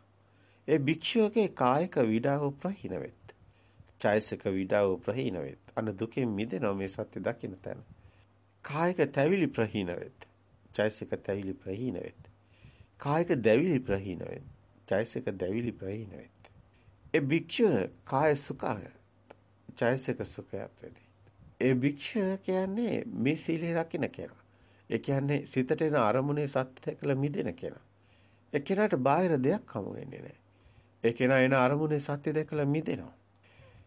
ඒ භික්ෂුවගේ කායික විඩාව ප්‍රහීන වෙත්. චෛසික විඩාව ප්‍රහීන වෙත්. අන්න දුකෙන් මිදෙනවා මේ සත්‍ය දකින්න තැන. කායික තැවිලි ප්‍රහීන වෙත්. චෛසික තැවිලි ප්‍රහීන වෙත්. කායික දැවිලි ප්‍රහීන වෙත්. චෛසික දැවිලි ප්‍රහීන වෙත්. ඒ භික්ෂුව කාය සුඛය චෛසික සුඛයත් වෙදී. ඒ භික්ෂුව කියන්නේ මේ සීලය රකින්න කෙනා. ඒ කියන්නේ සිතට එන අරමුණේ සත්‍ය කළ මිදෙන කෙනා. ඒ කෙනාට බාහිර දෙයක් හමු වෙන්නේ නැහැ. ඒ කෙනා එන අරමුණේ සත්‍ය දැකලා මිදෙනවා.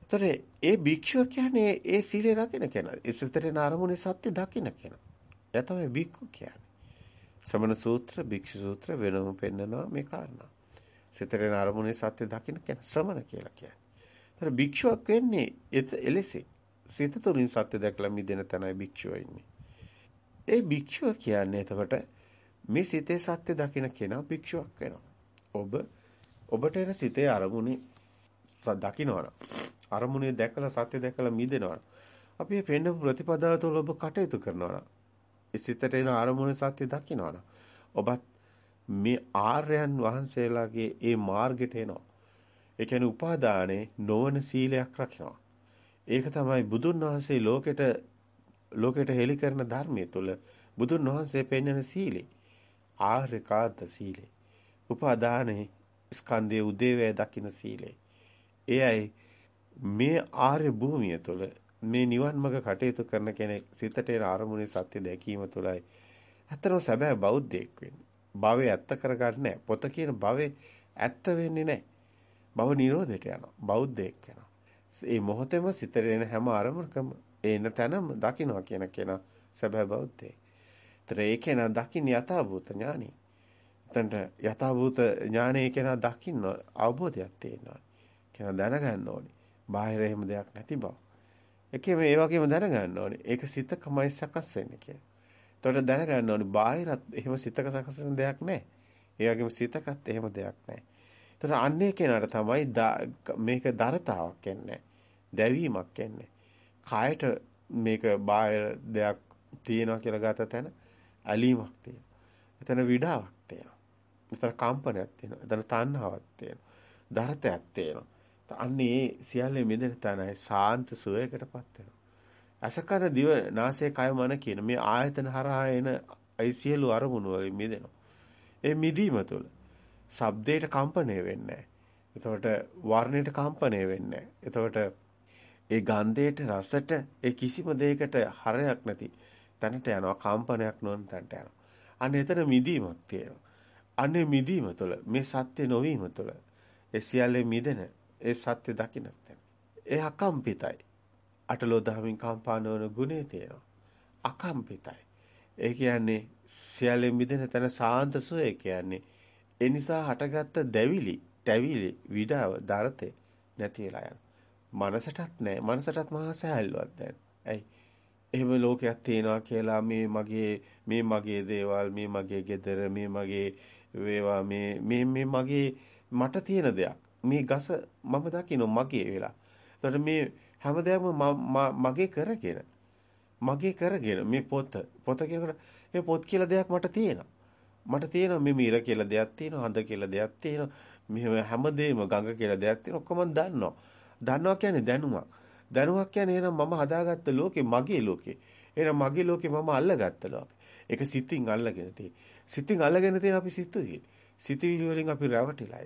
ඒතර ඒ භික්ෂුව කියන්නේ ඒ සීලය රකින්න කෙනා. ඒ සිතරේන අරමුණේ සත්‍ය දකින්න කෙනා. එයා තමයි භික්ඛු කියන්නේ. සමන සූත්‍ර, භික්ෂු සූත්‍ර වෙනම පෙන්නනවා මේ කාරණා. සිතරේන අරමුණේ සත්‍ය දකින්න කෙනා ශ්‍රමණ කියලා කියන්නේ. ඒතර භික්ෂුවක් වෙන්නේ එලෙසේ. සිත තුළින් සත්‍ය දැකලා මිදෙන තැනයි භික්ෂුව ඉන්නේ. ඒ භික්ෂුව කියන්නේ එතකොට මේ සිතේ සත්‍ය දකින්න කෙනා භික්ෂුවක් වෙනවා. ඔබ ඔබට එන සිතේ අරමුණේ දකින්නවනම් අරමුණේ දැකලා සත්‍ය දැකලා මිදෙනවා. අපි මේ පෙන්න ප්‍රතිපදාව තුළ ඔබ කටයුතු කරනවා නම් ඒ සිතට එන අරමුණේ සත්‍ය දකින්නවා නම් ඔබත් මේ ආර්යයන් වහන්සේලාගේ ඒ මාර්ගයට එනවා. ඒ කියන්නේ උපාදානේ නොවන සීලයක් රකින්නවා. ඒක තමයි බුදුන් වහන්සේ ලෝකෙට ලෝකෙට හෙළි කරන ධර්මයේ තුල බුදුන් වහන්සේ පෙන්වන සීලේ ආර්යකාන්ත සීලේ. උපාදානේ ස්කන්ධයේ උදේවැය දකින්න සීලේ. එයයි මේ ආර්ය භූමිය තුළ මේ නිවන් මඟ කටයුතු කරන කෙනෙක් සිතට එන අරමුණේ සත්‍ය දැකීම තුළයි ඇත්තටම සැබෑ බෞද්ධයෙක් වෙන්නේ. භවය ඇත්ත කරගන්නේ පොත කියන භවය ඇත්ත වෙන්නේ නැහැ. භව නිරෝධයට යනවා. බෞද්ධයෙක් වෙනවා. මේ මොහොතේම සිතට එන හැම අරමුණකම එන තැනම දකින්නවා කියන කෙනා සැබෑ බෞද්ධයෙක්. ඒතර ඒ කෙනා දකින්න යථාභූත ඥානි. එතනට යථාභූත ඥානයේ කෙනා දකින්න අවබෝධයක් තියෙනවා. කෙනා දැනගන්න ඕනේ. බාහිර එහෙම දෙයක් නැති බව. ඒකේ මේ වගේම දැනගන්න ඕනේ. ඒක සිතකමයි සකස් වෙන්නේ කියලා. එතකොට දැනගන්න ඕනේ බාහිරත් එහෙම සිතක සකස් වෙන දෙයක් නැහැ. ඒ වගේම සිතකත් එහෙම දෙයක් නැහැ. එතකොට අන්නේ කෙනාට තමයි මේක දරතාවක් එන්නේ. දැවීමක් එන්නේ. කායට මේක බාහිර දෙයක් තියෙනවා කියලා ගත තැන ඇලීමක් තියෙනවා. එතන විඩාවක් තියෙනවා. එතන කම්පනයක් තියෙනවා. එතන තණ්හාවක් තියෙනවා. දරතයක් තියෙනවා. අන්නේ සියල්ලේ මිදෙන තැනයි සාන්ත සුවයකටපත් වෙනවා. අසකර දිව නාසය කය මන කියන මේ ආයතන හරහා එන අයි සියලු අරමුණු වලින් මිදෙනවා. ඒ මිදීම තුළ ශබ්දයට කම්පණය වෙන්නේ එතකොට වර්ණයට කම්පණය වෙන්නේ එතකොට ඒ ගන්ධයට රසට ඒ කිසිම දෙයකට හරයක් නැති තැනට යනවා කම්පනයක් නොවන තැනට යනවා. අන්න එතන මිදීමක් තියෙනවා. අන්නේ මිදීම තුළ මේ සත්‍ය නොවීම තුළ ඒ සියල්ලේ මිදෙන ඒ සත්‍ය දකින්නත් ඒ අකම්පිතයි. අටලෝ දහමින් කම්පා නොවන ගුණේ තියෙනවා. අකම්පිතයි. ඒ කියන්නේ සියල්ලෙන් මිදෙන තැන සාන්ත සෝය කියන්නේ ඒ නිසා හටගත්ත දැවිලි, තැවිලි, විඩාව, දරතේ නැති වෙලා යන. මනසටත් නැහැ. මනසටත් මහා සහැල්ලුවක් දැන්. ඇයි? එහෙම ලෝකයක් තියෙනවා කියලා මේ මගේ මේ මගේ දේවල්, මේ මගේ ගෙදර, මේ මගේ වේවා මේ මේ මේ මගේ මට තියෙන දෙයක්. මේ ගස මම දකින්න මගේ වෙලා. එතකොට මේ හැමදේම මගේ කරගෙන මගේ කරගෙන මේ පොත පොත කියනකොට මේ පොත් කියලා දෙයක් මට තියෙනවා. මට තියෙනවා මේ මීර කියලා දෙයක් තියෙනවා, හඳ කියලා දෙයක් තියෙනවා. මෙහෙම හැමදේම ගඟ කියලා දෙයක් තියෙනවා. ඔක්කොම දන්නවා. දන්නවා කියන්නේ දැනුමක්. දැනුමක් කියන්නේ එහෙනම් මම හදාගත්ත ලෝකේ මගේ ලෝකේ. එහෙනම් මගේ ලෝකේ මම අල්ලගත්ත ලෝකේ. ඒක සිතින් අල්ලගෙන තියෙන. සිතින් අල්ලගෙන තියෙන අපි සිතුවිලි. සිතුවිලි වලින් අපි රැවටිලා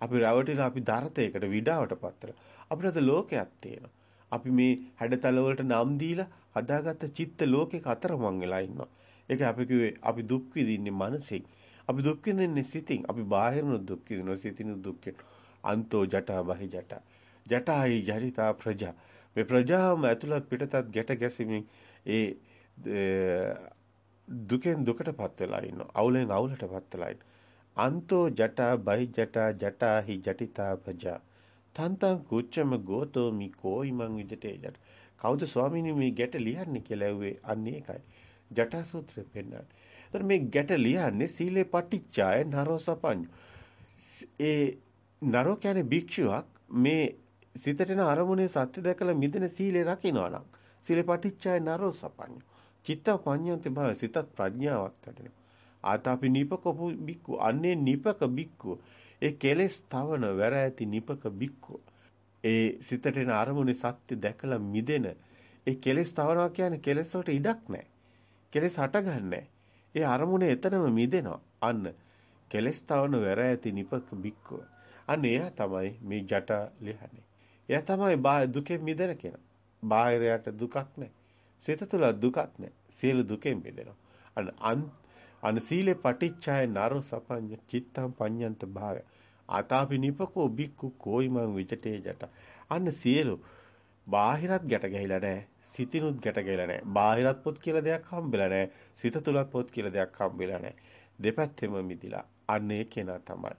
අපි රැවටිලා අපි දරතයකට විඩාවටපත් වෙලා. අපිට ලෝකයක් තියෙනවා. අපි මේ හැඩතල වලට නම් දීලා හදාගත්ත චිත්ත ලෝකයක අතරමං වෙලා ඉන්නවා. ඒක අපි කිව්වේ අපි දුක් විඳින්නේ මනසින්. අපි දුක් විඳින්නේ සිතින්. අපි බාහිරන දුක් විඳිනවා සිතින් දුක් අන්තෝ ජටා බහි ජටා. ජටායි ජරිතා ප්‍රජා. මේ ප්‍රජාවම ඇතුළත් පිටතත් ගැට ගැසීමෙන් ඒ දුකෙන් දුකටපත් වෙලා ඉන්නවා. අවුලෙන් අවුලටපත් වෙලා ඉන්නවා. අන්තෝ ජටා බහි ජටා ජටාහි ජටිතා ප්‍රජා. තන්තං කුච්චම ගෝතෝ මි කෝයිමං විජටේ ජට. කවුද ස්වාමීනි මේ ගැට ලියන්නේ කියලා ඇහුවේ අන්න ඒකයි. ජටා සූත්‍රය පෙන්නන්නේ. එතකොට මේ ගැට ලියන්නේ සීලේ පටිච්චාය නරෝ සපඤ්ඤු. ඒ නරෝ කියන්නේ භික්ෂුවක් මේ සිතට එන අරමුණේ සත්‍ය දැකලා මිදෙන සීලේ රකින්නවා නම් සීලේ පටිච්චාය නරෝ සපඤ්ඤු. චිත්ත පඤ්ඤන්ති භාව සිතත් ප්‍රඥාවක් වැඩෙනවා. ආතාපි නීපක බික්කු අන්නේ නීපක බික්කු ඒ කෙලෙස් තවන වැර ඇති නිපක බික්කෝ ඒ සිතට එන අරමුණේ සත්‍ය දැකලා මිදෙන ඒ කෙලෙස් තවනවා කියන්නේ කෙලෙස් වලට ඉඩක් නැහැ. කෙලෙස් හටගන්නේ ඒ අරමුණේ එතනම මිදෙනවා. අන්න කෙලෙස් තවන වැර ඇති නිපක බික්කෝ. අන්න එයා තමයි මේ ජට ලියන්නේ. එයා තමයි දුකෙන් මිදෙන කෙනා. බාහිරයට දුකක් නැහැ. සිත තුළ දුකක් නැහැ. සියලු දුකෙන් මිදෙනවා. අන්න අන සීලේ පටිච්චාය නරෝ සපඤ්ඤ චිත්තං පඤ්ඤන්ත භාවය. ආතාපි නිපකෝ බික්කු කෝයිමං විචටේ ජට. අන්න සියලු බාහිරත් ගැට ගැහිලා නැහැ. සිතිනුත් ගැට ගැහිලා නැහැ. බාහිරත් පොත් කියලා දෙයක් හම්බෙලා නැහැ. සිත තුලත් පොත් කියලා දෙයක් හම්බෙලා නැහැ. දෙපැත්තෙම මිදිලා. අන්න ඒ කෙනා තමයි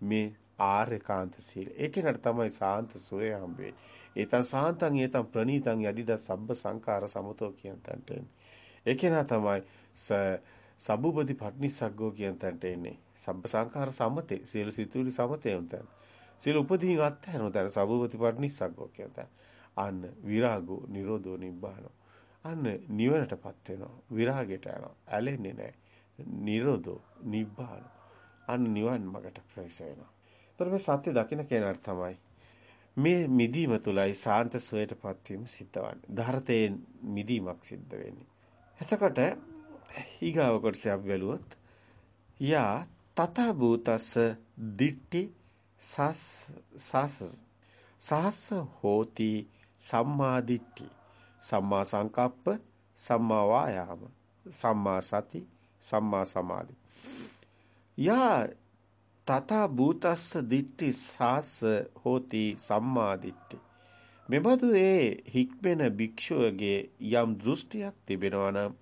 මේ ආර්යකාන්ත සීල. ඒ කෙනාට තමයි සාන්ත සෝය හම්බෙන්නේ. ඒතන් සාන්තං ඒතන් ප්‍රණීතං යදිද සබ්බ සංකාර සමතෝ කියන තැනට එන්නේ. ඒ කෙනා තමයි සබ්බපති පට්නිස්සග්ගෝ කියන තැනට එන්නේ. සබ්බ සංඛාර සමතේ සියලු සිතුවිලි සමතේ උන්තන. සියලු උපදීන් අත්හැරන තැන සබ්බපති පට්නිස්සග්ගෝ කියන තැන. අන්න විරාගෝ නිරෝධෝ නිබ්බානෝ. අන්න නිවනටපත් වෙනවා. විරාගයට යනවා. ඇලෙන්නේ නැහැ. නිරෝධෝ නිබ්බානෝ. අන්න නිවන් මගට ප්‍රවේශ වෙනවා. ඒතර මේ සත්‍ය දකින්න කෙනාට තමයි මේ මිදීම තුලයි සාන්ත සුවයටපත් වීම සිද්ධවන්නේ. ධාරතේ මිදීමක් සිද්ධ වෙන්නේ. එතකොට ඊගාව කොටස අපි බැලුවොත් යා තත භූතස්ස දිට්ටි සස් සස් සහස හෝති සම්මා දිට්ඨි සම්මා සංකප්ප සම්මා වායාම සම්මා සති සම්මා සමාධි යා තත භූතස්ස දිට්ඨි සාස හෝති සම්මා දිට්ඨි මෙබඳු ඒ හික්මෙන භික්ෂුවගේ යම් දෘෂ්ටියක් තිබෙනවා නම්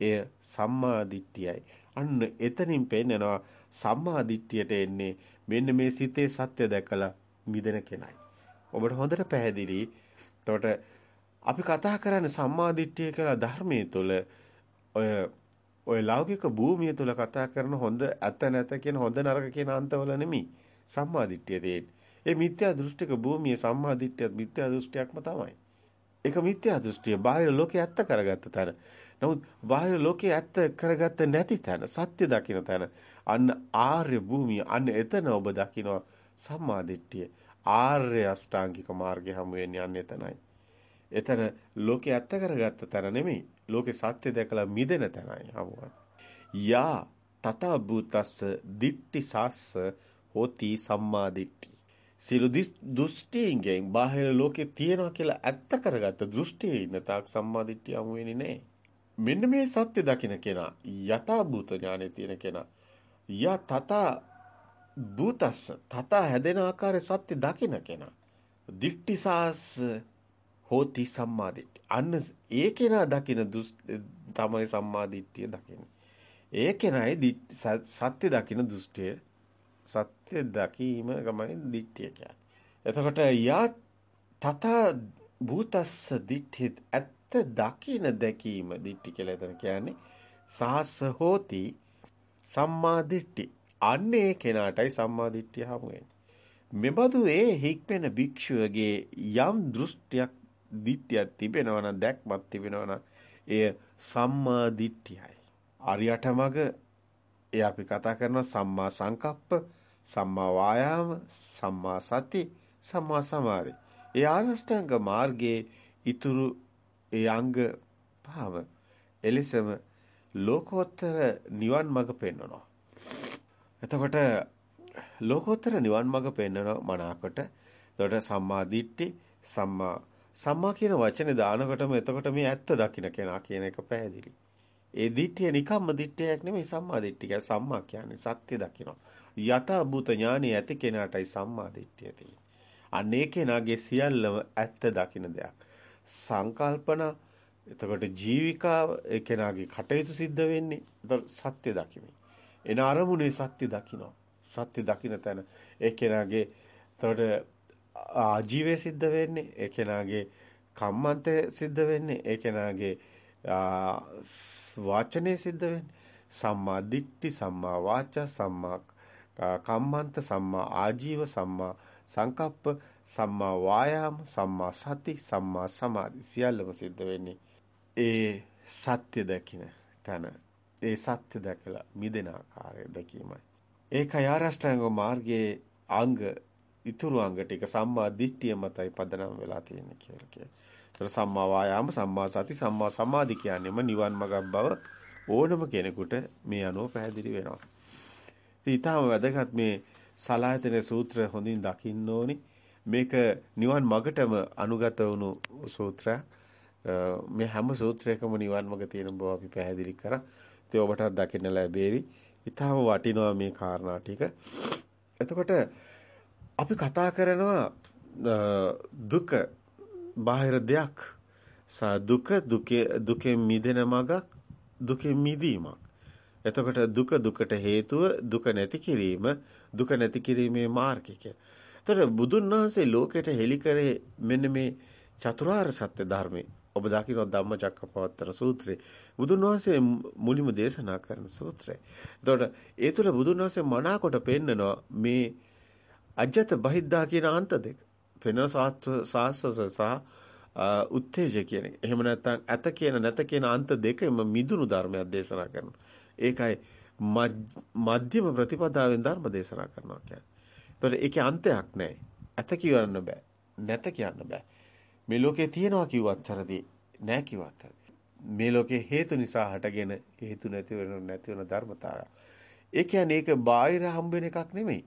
එය සම්මා දිට්ඨියයි. අන්න එතනින් පෙන්නනවා සම්මා දිට්ඨියට එන්නේ මෙන්න මේ සිතේ සත්‍ය දැකලා මිදෙන කෙනයි. ඔබට හොඳට පැහැදිලි. එතකොට අපි කතා කරන්නේ සම්මා දිට්ඨිය කියලා ධර්මයේ තුල ඔය ඔය ලෞකික භූමිය තුල කතා කරන හොඳ ඇත නැත කියන හොඳ නරක කියන අන්තවල නෙමෙයි සම්මා දිට්ඨිය තියෙන්නේ. ඒ මිත්‍යා දෘෂ්ටික භූමිය සම්මා දිට්ඨියත් මිත්‍යා දෘෂ්ටියක්ම තමයි. ඒක මිත්‍යා දෘෂ්ටිය බාහිර ලෝකේ ඇත්ත කරගත්ත තැන. නමුත් බාහිර ලෝකේ ඇත්ත කරගත්ත නැති තැන, සත්‍ය දකින්න තැන, අන්න ආර්ය භූමිය, අන්න එතන ඔබ දකිනවා සම්මා දිට්ඨිය. ආර්ය අෂ්ටාංගික මාර්ගය හමු වෙන්නේ අන්න එතනයි. එතන ලෝකේ ඇත්ත කරගත්ත තැන නෙමෙයි. ලෝකේ සත්‍ය දැකලා මිදෙන තැනයි හමුවන්නේ. යා තත භූතස්ස දිට්ටි සස්ස හෝති සම්මා දිට්ටි. සියලු දෘෂ්ටියෙන් බාහිර ලෝකේ තියනවා කියලා ඇත්ත කරගත්ත දෘෂ්ටියේ ඉන්න තාක් සම්මා දිට්ඨිය හමු වෙන්නේ නැහැ. මෙන්න මේ සත්‍ය දකින කෙනා යථා භූත ඥානෙ තියෙන කෙනා යා තත භූතස්ස තත හැදෙන ආකාරය සත්‍ය දකින කෙනා දිට්ටි සාස් හෝති සම්මාදිට්ඨිය. අන්න ඒ කෙනා දකින තමයි සම්මාදිට්ඨිය දකින්නේ. ඒ කෙනායි සත්‍ය දකින දෘෂ්ටිය සත්‍ය දකීම ගමයි දිට්ඨිය කියන්නේ. එතකොට යා තත භූතස්ස දිට්ඨි ඇත්ත දකින දැකීම දිට්ඨි කියලා එතන කියන්නේ සාස හෝති සම්මාදිට්ඨි. අන්නේ කෙනාටයි සම්මාදිට්ඨිය හමු වෙන්නේ. මෙබඳු ඒ හික්මෙන භික්ෂුවගේ යම් දෘෂ්ටියක් දිට්ඨියක් තිබෙනවා නම් දැක්මක් තිබෙනවා නම් එය සම්මා දිට්ඨියයි. ආර්යයට මග ඒ අපි කතා කරන සම්මා සංකප්ප, සම්මා වායාම, සම්මා සති, සම්මා සමාධි. ඒ ආරෂ්ඨාංග මාර්ගයේ ඊතුරු ඒ අංග පහම එලෙසම ලෝකෝත්තර නිවන් මඟ පෙන්වනවා. එතකොට ලෝකෝත්තර නිවන් මඟ පෙන්වන මනාකොට එතකොට සම්මා දිට්ඨි සම්මා සම්මා කියන වචනේ දානකොටම එතකොට මේ ඇත්ත දකින්න කෙනා කියන එක පැහැදිලි. ඒ දිට්ඨිය නිකම්ම දිට්ඨියක් නෙමෙයි සම්මා දිට්ඨිය. සම්මා කියන්නේ සත්‍ය දකින්න. යථා භූත ඥානෙ ඇති කෙනාටයි සම්මා දිට්ඨිය තියෙන්නේ. අනේ කෙනාගේ සියල්ලම ඇත්ත දකින්න දෙයක්. සංකල්පන එතකොට ජීවිකාව ඒ කෙනාගේ කටයුතු සිද්ධ වෙන්නේ එතකොට සත්‍ය දකිමින්. එන අරමුණේ සත්‍ය දකින්න. සත්‍ය දකින්න තැන ඒ කෙනාගේ එතකොට ආජීවය සිද්ධ වෙන්නේ ඒ කෙනාගේ කම්මන්තය සිද්ධ වෙන්නේ ඒ කෙනාගේ වාචනය සිද්ධ වෙන්නේ සම්මා දිට්ඨි සම්මා වාචා සම්මා කම්මන්ත සම්මා ආජීව සම්මා සංකප්ප සම්මා වායාම සම්මා සති සම්මා සමාධි සියල්ලම සිද්ධ වෙන්නේ ඒ සත්‍ය දකින තන ඒ සත්‍ය දැකලා මිදෙන ආකාරය දැකීමයි ඒකයි ආරෂ්ඨාංග මාර්ගයේ අංග ඉතුරු අංග ටික සම්මා දිට්ඨිය මතයි පදනම් වෙලා තියෙන්නේ කියලා කියනවා. ඒතර සම්මා වායාම සම්මා සති සම්මා සමාධි කියන්නේම නිවන් මඟක් බව ඕනම කෙනෙකුට මේ අනුව පැහැදිලි වෙනවා. ඉතින් ඊටම වැදගත් මේ සලායතන සූත්‍ර හොඳින් දකින්න ඕනි. මේක නිවන් මඟටම අනුගත වුණු සූත්‍රයක්. මේ හැම සූත්‍රයකම නිවන් මඟ තියෙන බව අපි පැහැදිලි කරා. ඉතින් ඔබටත් දකින්න ලැබේවි. ඊටම වටිනවා මේ කාරණා ටික. එතකොට අපි කතා කරනවා දුක බාහිර දෙයක් දුක දුකේ දුකෙන් මිදෙන මගක් දුකෙන් මිදීමක් එතකොට දුක දුකට හේතුව දුක නැති කිරීම දුක නැති කිරීමේ මාර්ගික. එතකොට බුදුන් වහන්සේ ලෝකෙට හෙළි කරේ මෙන්න මේ චතුරාර්ය සත්‍ය ධර්මයේ ඔබ දකින්න ධම්මචක්කපවත්තන සූත්‍රය බුදුන් වහන්සේ මුලින්ම දේශනා කරන සූත්‍රය. එතකොට ඒ තුළ බුදුන් වහන්සේ මනාකොට පෙන්නනවා මේ අජත බහිද්දා කියන අන්ත දෙක. වෙන සාස්වස සහ උත්තේජ කියන එක. එහෙම නැත්නම් ඇත කියන නැත කියන අන්ත දෙකම මිදුණු ධර්මයක් දේශනා කරනවා. ඒකයි මධ්‍යම ප්‍රතිපදාවෙන් ධර්ම දේශනා කරනවා කියන්නේ. ඒතකොට ඒකේ අන්තයක් නැහැ. ඇත කියන්න බෑ. නැත කියන්න බෑ. මේ ලෝකේ තියෙනවා කිව්වත් හරදී නැහැ කිව්වත් හරදී. මේ ලෝකේ හේතු නිසා හටගෙන හේතු නැති වෙන නැති වෙන ධර්මතාවය. ඒ කියන්නේ ඒක බාහිර හම්බ වෙන එකක් නෙමෙයි.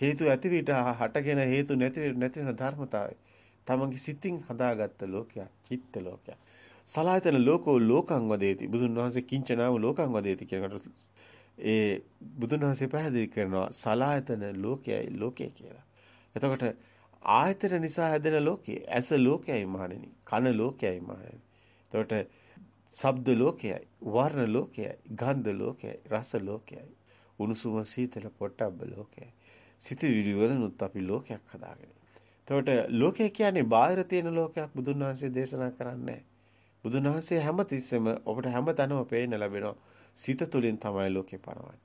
හේතු ඇති විට හටගෙන හේතු නැති නැති වෙන ධර්මතාවය. තමන්ගේ සිතින් හදාගත්ත ලෝකයක්, චිත්ත ලෝකයක්. සලායතන ලෝකෝ ලෝකං වදේති. බුදුන් වහන්සේ කිංචනාව ලෝකං වදේති කියනකොට ඒ බුදුන් වහන්සේ පැහැදිලි කරනවා සලායතන ලෝකයයි ලෝකය කියලා. එතකොට ආයතන නිසා හැදෙන ලෝකේ ඇස ලෝකයයි මහණෙනි. කන ලෝකයයි මහණෙනි. එතකොට ශබ්ද ලෝකයයි, වර්ණ ලෝකයයි, ගන්ධ ලෝකයයි, රස ලෝකයයි. උණුසුම සීතල පොට්ටබ්බ ලෝකය. සිතුවිලි වලනුත් අපි ලෝකයක් හදාගෙන. එතකොට ලෝකය කියන්නේ බාහිර තියෙන ලෝකයක් බුදුන් වහන්සේ දේශනා කරන්නේ බුදුන් වහන්සේ හැමතිස්සෙම ඔබට හැමතැනම පේන්න ලැබෙනවා සිත තුළින් තමයි ලෝකේ පනවන්නේ.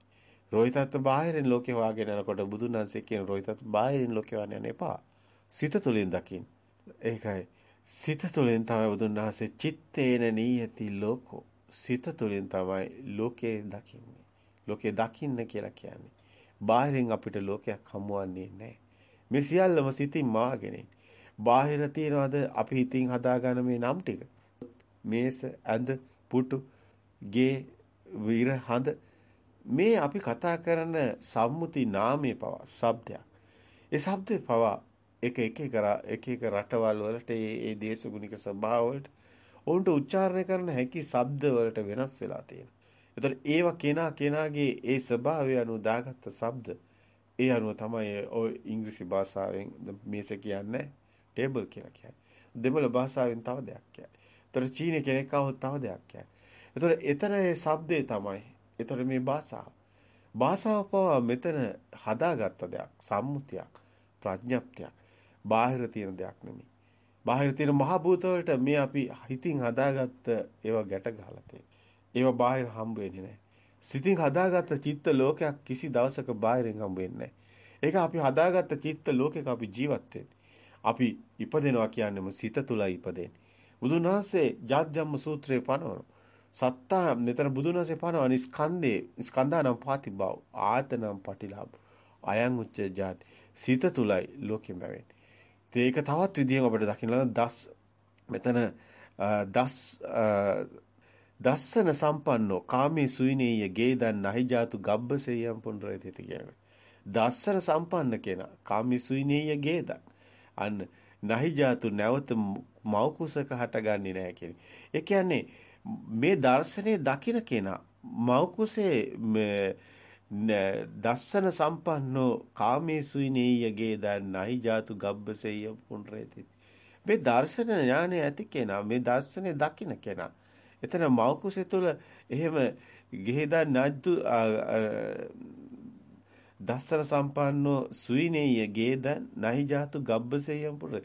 රෝහිතත් බාහිරින් ලෝකේ වාගෙන යනකොට බුදුන් වහන්සේ කියන රෝහිතත් බාහිරින් ලෝකේ වාගෙන යන්න එපා. සිත තුළින් දකින්න. ඒකයි සිත තුළින් තමයි බුදුන් වහන්සේ චිත්තේන නීයති ලෝකෝ. සිත තුළින් තමයි ලෝකේ දකින්නේ. ලෝකේ දකින්න කියලා කියන්නේ. බාහිරින් අපිට ලෝකයක් හමුවන්නේ නැහැ. මේ සියල්ලම සිතින් මාගෙන. බාහිර තියනවාද අපි හිතින් හදාගන්න මේ නම් ටික. මේස ඇඳ පුටු ගේ විර හඳ මේ අපි කතා කරන සම්මුති නාමයේ පවා શબ્දයක්. ඒ શબ્දේ පවා එක එක එක එක රටවල් වලට ඒ ඒ දේශගුණික ස්වභාව වලට ඔවුන්ට උච්චාරණය කරන හැකි ශබ්ද වලට වෙනස් වෙලා තියෙනවා. ඒතර ඒවා කෙනා කෙනාගේ ඒ ස්වභාවය අනුව දාගත්ත ශබ්ද ඒ අනුව තමයි ඔය ඉංග්‍රීසි භාෂාවෙන් මේස කියන්නේ ටේබල් කියලා කියන්නේ. දෙමළ භාෂාවෙන් තව දෙයක් කියන්නේ. ඒතර චීන කෙනෙක් ආවොත් තව දෙයක් කියන්නේ. ඒතර එතන ඒ ශබ්දේ තමයි. ඒතර මේ භාෂාව. භාෂාව පවා මෙතන හදාගත්ත දෙයක්, සම්මුතියක්, ප්‍රඥප්තියක්. බාහිර තියෙන දෙයක් නෙමෙයි. බාහිර තියෙන මහ භූත වලට මේ අපි හිතින් හදාගත්ත ඒවා ගැට ගහලා තියෙනවා. ඒවා බාහිර හම්බ වෙන්නේ නැහැ. සිතින් හදාගත්ත චිත්ත ලෝකයක් කිසි දවසක බාහිරින් හම්බ වෙන්නේ නැහැ. ඒක අපි හදාගත්ත චිත්ත ලෝකයක අපි ජීවත් අපි ඉපදෙනවා කියන්නේම සිත තුලයි ඉපදෙන්නේ. බුදුන් වහන්සේ ජාත්ජම්ම සූත්‍රයේ පනවන සත්තා මෙතන බුදුන් වහන්සේ පනවන ස්කන්ධේ ස්කන්ධානම් පාතිභව ආතනම් පටිලාභ අයං උච්ච ජාති සිත තුලයි ලෝකෙම වෙන්නේ. ඒක තවත් විදිහෙන් අපිට දකින්න දස් මෙතන දස් දස්සන සම්පන්නෝ කාමේ සුයිනේය ගේදන් නහිජාතු ගබ්බසෙයම් පුනරයිති කියනවා. දස්සන සම්පන්න කෙනා කාමේ සුයිනේය ගේදන් අන්න නහිජාතු නැවත මෞකුසක හටගන්නේ නැහැ කියන්නේ. ඒ කියන්නේ මේ දර්ශනේ දකින කෙනා මෞකුසේ දස්සන සම්පන්නෝ කාමේසුයි නේයගේ දැන් නහි ජාතු ගබ්බසෙය පුන්රේති. මේ දර්ශන ඥානය ඇති කෙනා මේ දර්ශනේ දකින්න කෙනා. එතන මෞකුසේ තුල එහෙම ගෙහෙදා නජ්දු දස්සන සම්පන්නෝ සුයිනේය ගේද නහි ජාතු ගබ්බසෙයම් පුර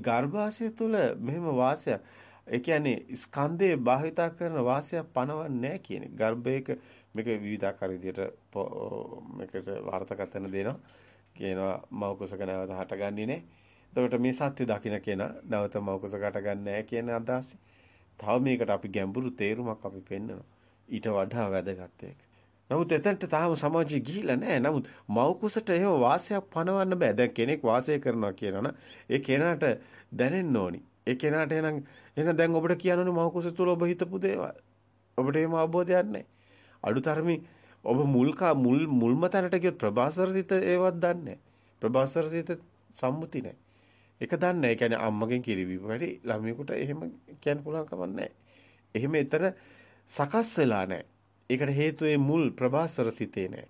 ගර්භාෂය තුල මෙහෙම වාසයක්. ඒ කියන්නේ ස්කන්ධේ භාවිතා කරන වාසයක් පනවන්නේ නැහැ කියන්නේ ගර්භයක මේක විවිධාකාර විදිහට මේකට වර්තකතන දෙනවා. කියනවා මෞකසක නැවත හටගන්නේ නැහැ. එතකොට මේ සත්‍ය දකින්න කෙනා නැවත මෞකසක හටගන්නේ නැහැ කියන අදහස. තව මේකට අපි ගැඹුරු තේරුමක් අපි පෙන්වනවා. ඊට වඩා වැදගත් එක. නමුත් එතනට තාම සමාජය ගිහිලා නැහැ. නමුත් මෞකුසට එහෙම වාසයක් පනවන්න බෑ. දැන් කෙනෙක් වාසය කරනවා කියනවනම් ඒ කෙනාට දැනෙන්න ඕනි. ඒ කෙනාට එහෙනම් එහෙනම් දැන් ඔබට කියන්නෝනේ මෞකුස තුල ඔබ හිතපු දේවල්. ඔබට එහෙම අවබෝධයක් නැහැ. අඩුතරමින් ඔබ මුල් මුල් මුල්ම තැනට ගියොත් ප්‍රභාසර සිත ඒවත් දන්නේ ප්‍රභාසර සිත සම්මුති නැහැ. ඒක දන්නේ නැහැ. ඒ කියන්නේ අම්මගෙන් කිරිවිප වැඩි ළමයෙකුට එහෙම කියන්න පුළුවන් කමක් නැහැ. එහෙම එතන සකස් වෙලා නැහැ. ඒකට හේතුවේ මුල් ප්‍රභාසර සිතේ නැහැ.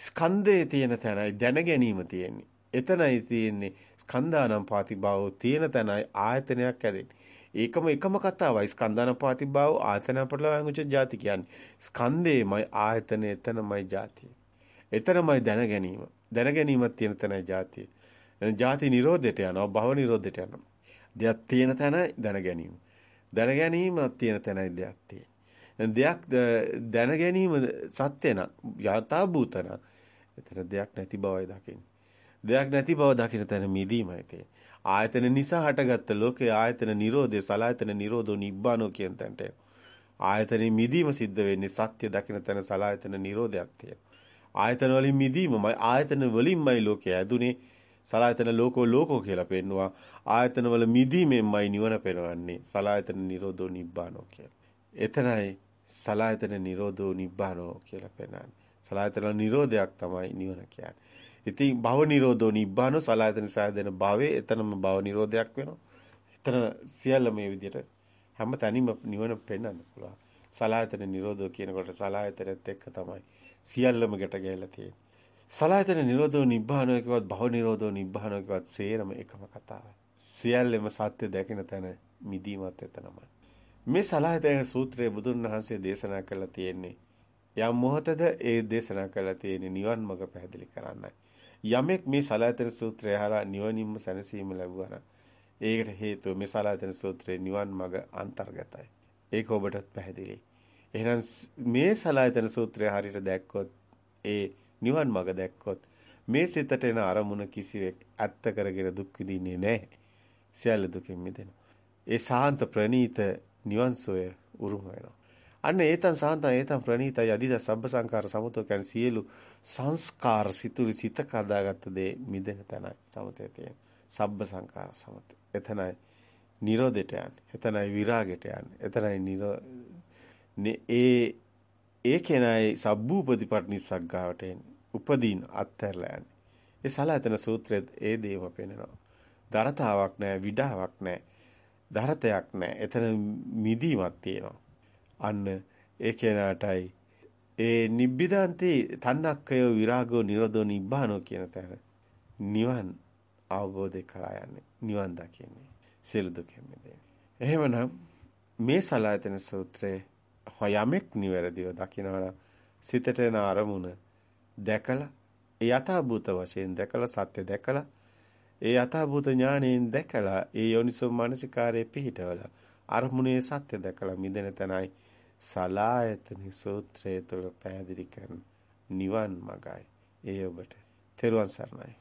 ස්කන්ධයේ තියෙන තැනයි දැන ගැනීම තියෙන්නේ. එතනයි තියෙන්නේ ස්කන්ධානම් පාතිභාවෝ තියෙන තැනයි ආයතනයක් ඇදෙන්නේ. ඒකම එකම කතාවයි ස්කන්ධානම් පාතිභාවෝ ආයතන ප්‍රලවංගුච ಜಾති කියන්නේ. ස්කන්ධේමයි ආයතනය එතනමයි ಜಾතිය. එතනමයි දැන ගැනීම. දැන ගැනීමක් තියෙන තැනයි ಜಾතිය. ಜಾති නිරෝධයට යනවා භව නිරෝධයට යනවා. දෙයක් තියෙන තැන දැන ගැනීම. දැන ගැනීමක් තියෙන තැනයි දෙයක් තියෙන්නේ. දෙයක් දැන ගැනීම සත්‍ය නම් යථා භූතන. එතන දෙයක් නැති බවයි දකින්නේ. දෙයක් නැති බව දකින තැන මිදීමයි තියෙන්නේ. ආයතන නිසා හටගත්ත ලෝකේ ආයතන නිරෝධය සලායතන නිරෝධෝ නිබ්බානෝ කියන තැනට ආයතනෙ මිදීම සිද්ධ වෙන්නේ සත්‍ය දකින තැන සලායතන නිරෝධයක් තියෙනවා. ආයතන වලින් මිදීමමයි ආයතන වලින්මයි ලෝකය ඇදුනේ සලායතන ලෝකෝ ලෝකෝ කියලා පෙන්නවා. ආයතන වල මිදීමෙන්මයි නිවන පෙන්වන්නේ සලායතන නිරෝධෝ නිබ්බානෝ කියලා. එතනයි සලායතන නිරෝධෝ නිබ්බානෝ කියලා පෙන්වන්නේ. සලායතන නිරෝධයක් තමයි නිවන කියන්නේ. ඉතින් භව නිරෝධෝ නිබ්බානෝ සලායතන සායදෙන භවයේ එතනම භව නිරෝධයක් වෙනවා. එතන සියල්ල මේ විදිහට හැම තැනින්ම නිවන පෙන්වන්න පුළුවන්. සලායතන නිරෝධෝ කියනකොට සලායතනෙත් එක්ක තමයි සියල්ලම ගැට ගැහිලා තියෙන්නේ. සලායතන නිරෝධෝ නිබ්බානෝ කියවත් භව නිරෝධෝ නිබ්බානෝ කියවත් සේරම එකම කතාවයි. සියල්ලම සත්‍ය දැකින තැන මිදීමත් එතනමයි. මේ සලායතන සූත්‍රයේ බුදුන් වහන්සේ දේශනා කළා තියෙන්නේ යම් මොහතද ඒ දේශනා කළා තියෙන නිවන් මඟ පැහැදිලි කරන්නයි. යමෙක් මේ සලායතන සූත්‍රය අහලා නිවනින්ම සැනසීම ලැබුවා නම් ඒකට හේතුව මේ සලායතන සූත්‍රයේ නිවන් මඟ අන්තර්ගතයි. ඒක ඔබටත් පැහැදිලි. එහෙනම් මේ සලායතන සූත්‍රය හරියට දැක්කොත් ඒ නිවන් මඟ දැක්කොත් මේ සිතට එන අරමුණ කිසිවෙක් ඇත්ත කරගෙන දුක් විඳින්නේ නැහැ. සියල්ල දුකින් මිදෙනවා. ඒ සාන්ත ප්‍රණීත නිවන් සෝය උරුම වෙනවා. අන්න ඒතන් සාන්තන් ඒතන් ප්‍රණීතයි අදිද සබ්බ සංකාර සමතෝ කියන්නේ සියලු සංස්කාර සිතුරු සිත කදාගත්ත දේ මිදෙන තැනයි සමතේ තියෙන. සබ්බ සංකාර සමතේ. එතනයි නිරෝධයට යන්නේ. එතනයි විරාගයට යන්නේ. එතනයි නිරෝ ඒ ඒ කෙනයි සබ්බූපදීපට්නිසග්ගාවට එන්නේ. උපදීන් අත්හැරලා යන්නේ. ඒ සලායතන සූත්‍රයේ ඒ දේම පෙන්වනවා. දරතාවක් නැහැ, විඩාවක් නැහැ. දරතයක් නැහැ. එතන මිදීමක් තියෙනවා. අන්න ඒ කෙනාටයි ඒ නිබ්බිදාන්ති තණ්හක්කය විරාගෝ නිරෝධෝ නිබ්බානෝ කියන තැන නිවන් අවබෝධ කරා යන්නේ නිවන් දකින්නේ සියලු දුකෙන් මිදෙන්නේ. එහෙමනම් මේ සලායතන සූත්‍රයේ යමෙක් නිවැරදිව දකිනවා සිතට එන අරමුණ දැකලා ඒ යථාභූත වශයෙන් දැකලා සත්‍ය දැකලා ඒ යථාභූත ඥාණයෙන් දැකලා ඒ යෝනිසෝ මානසිකාරයේ පිහිටවලා අරමුණේ සත්‍ය දැකලා මිදෙන තැනයි සලායතන සූත්‍රය තුළ පැහැදිලි කරන නිවන් මගයි ඒ ඔබට තෙරුවන් සරණයි.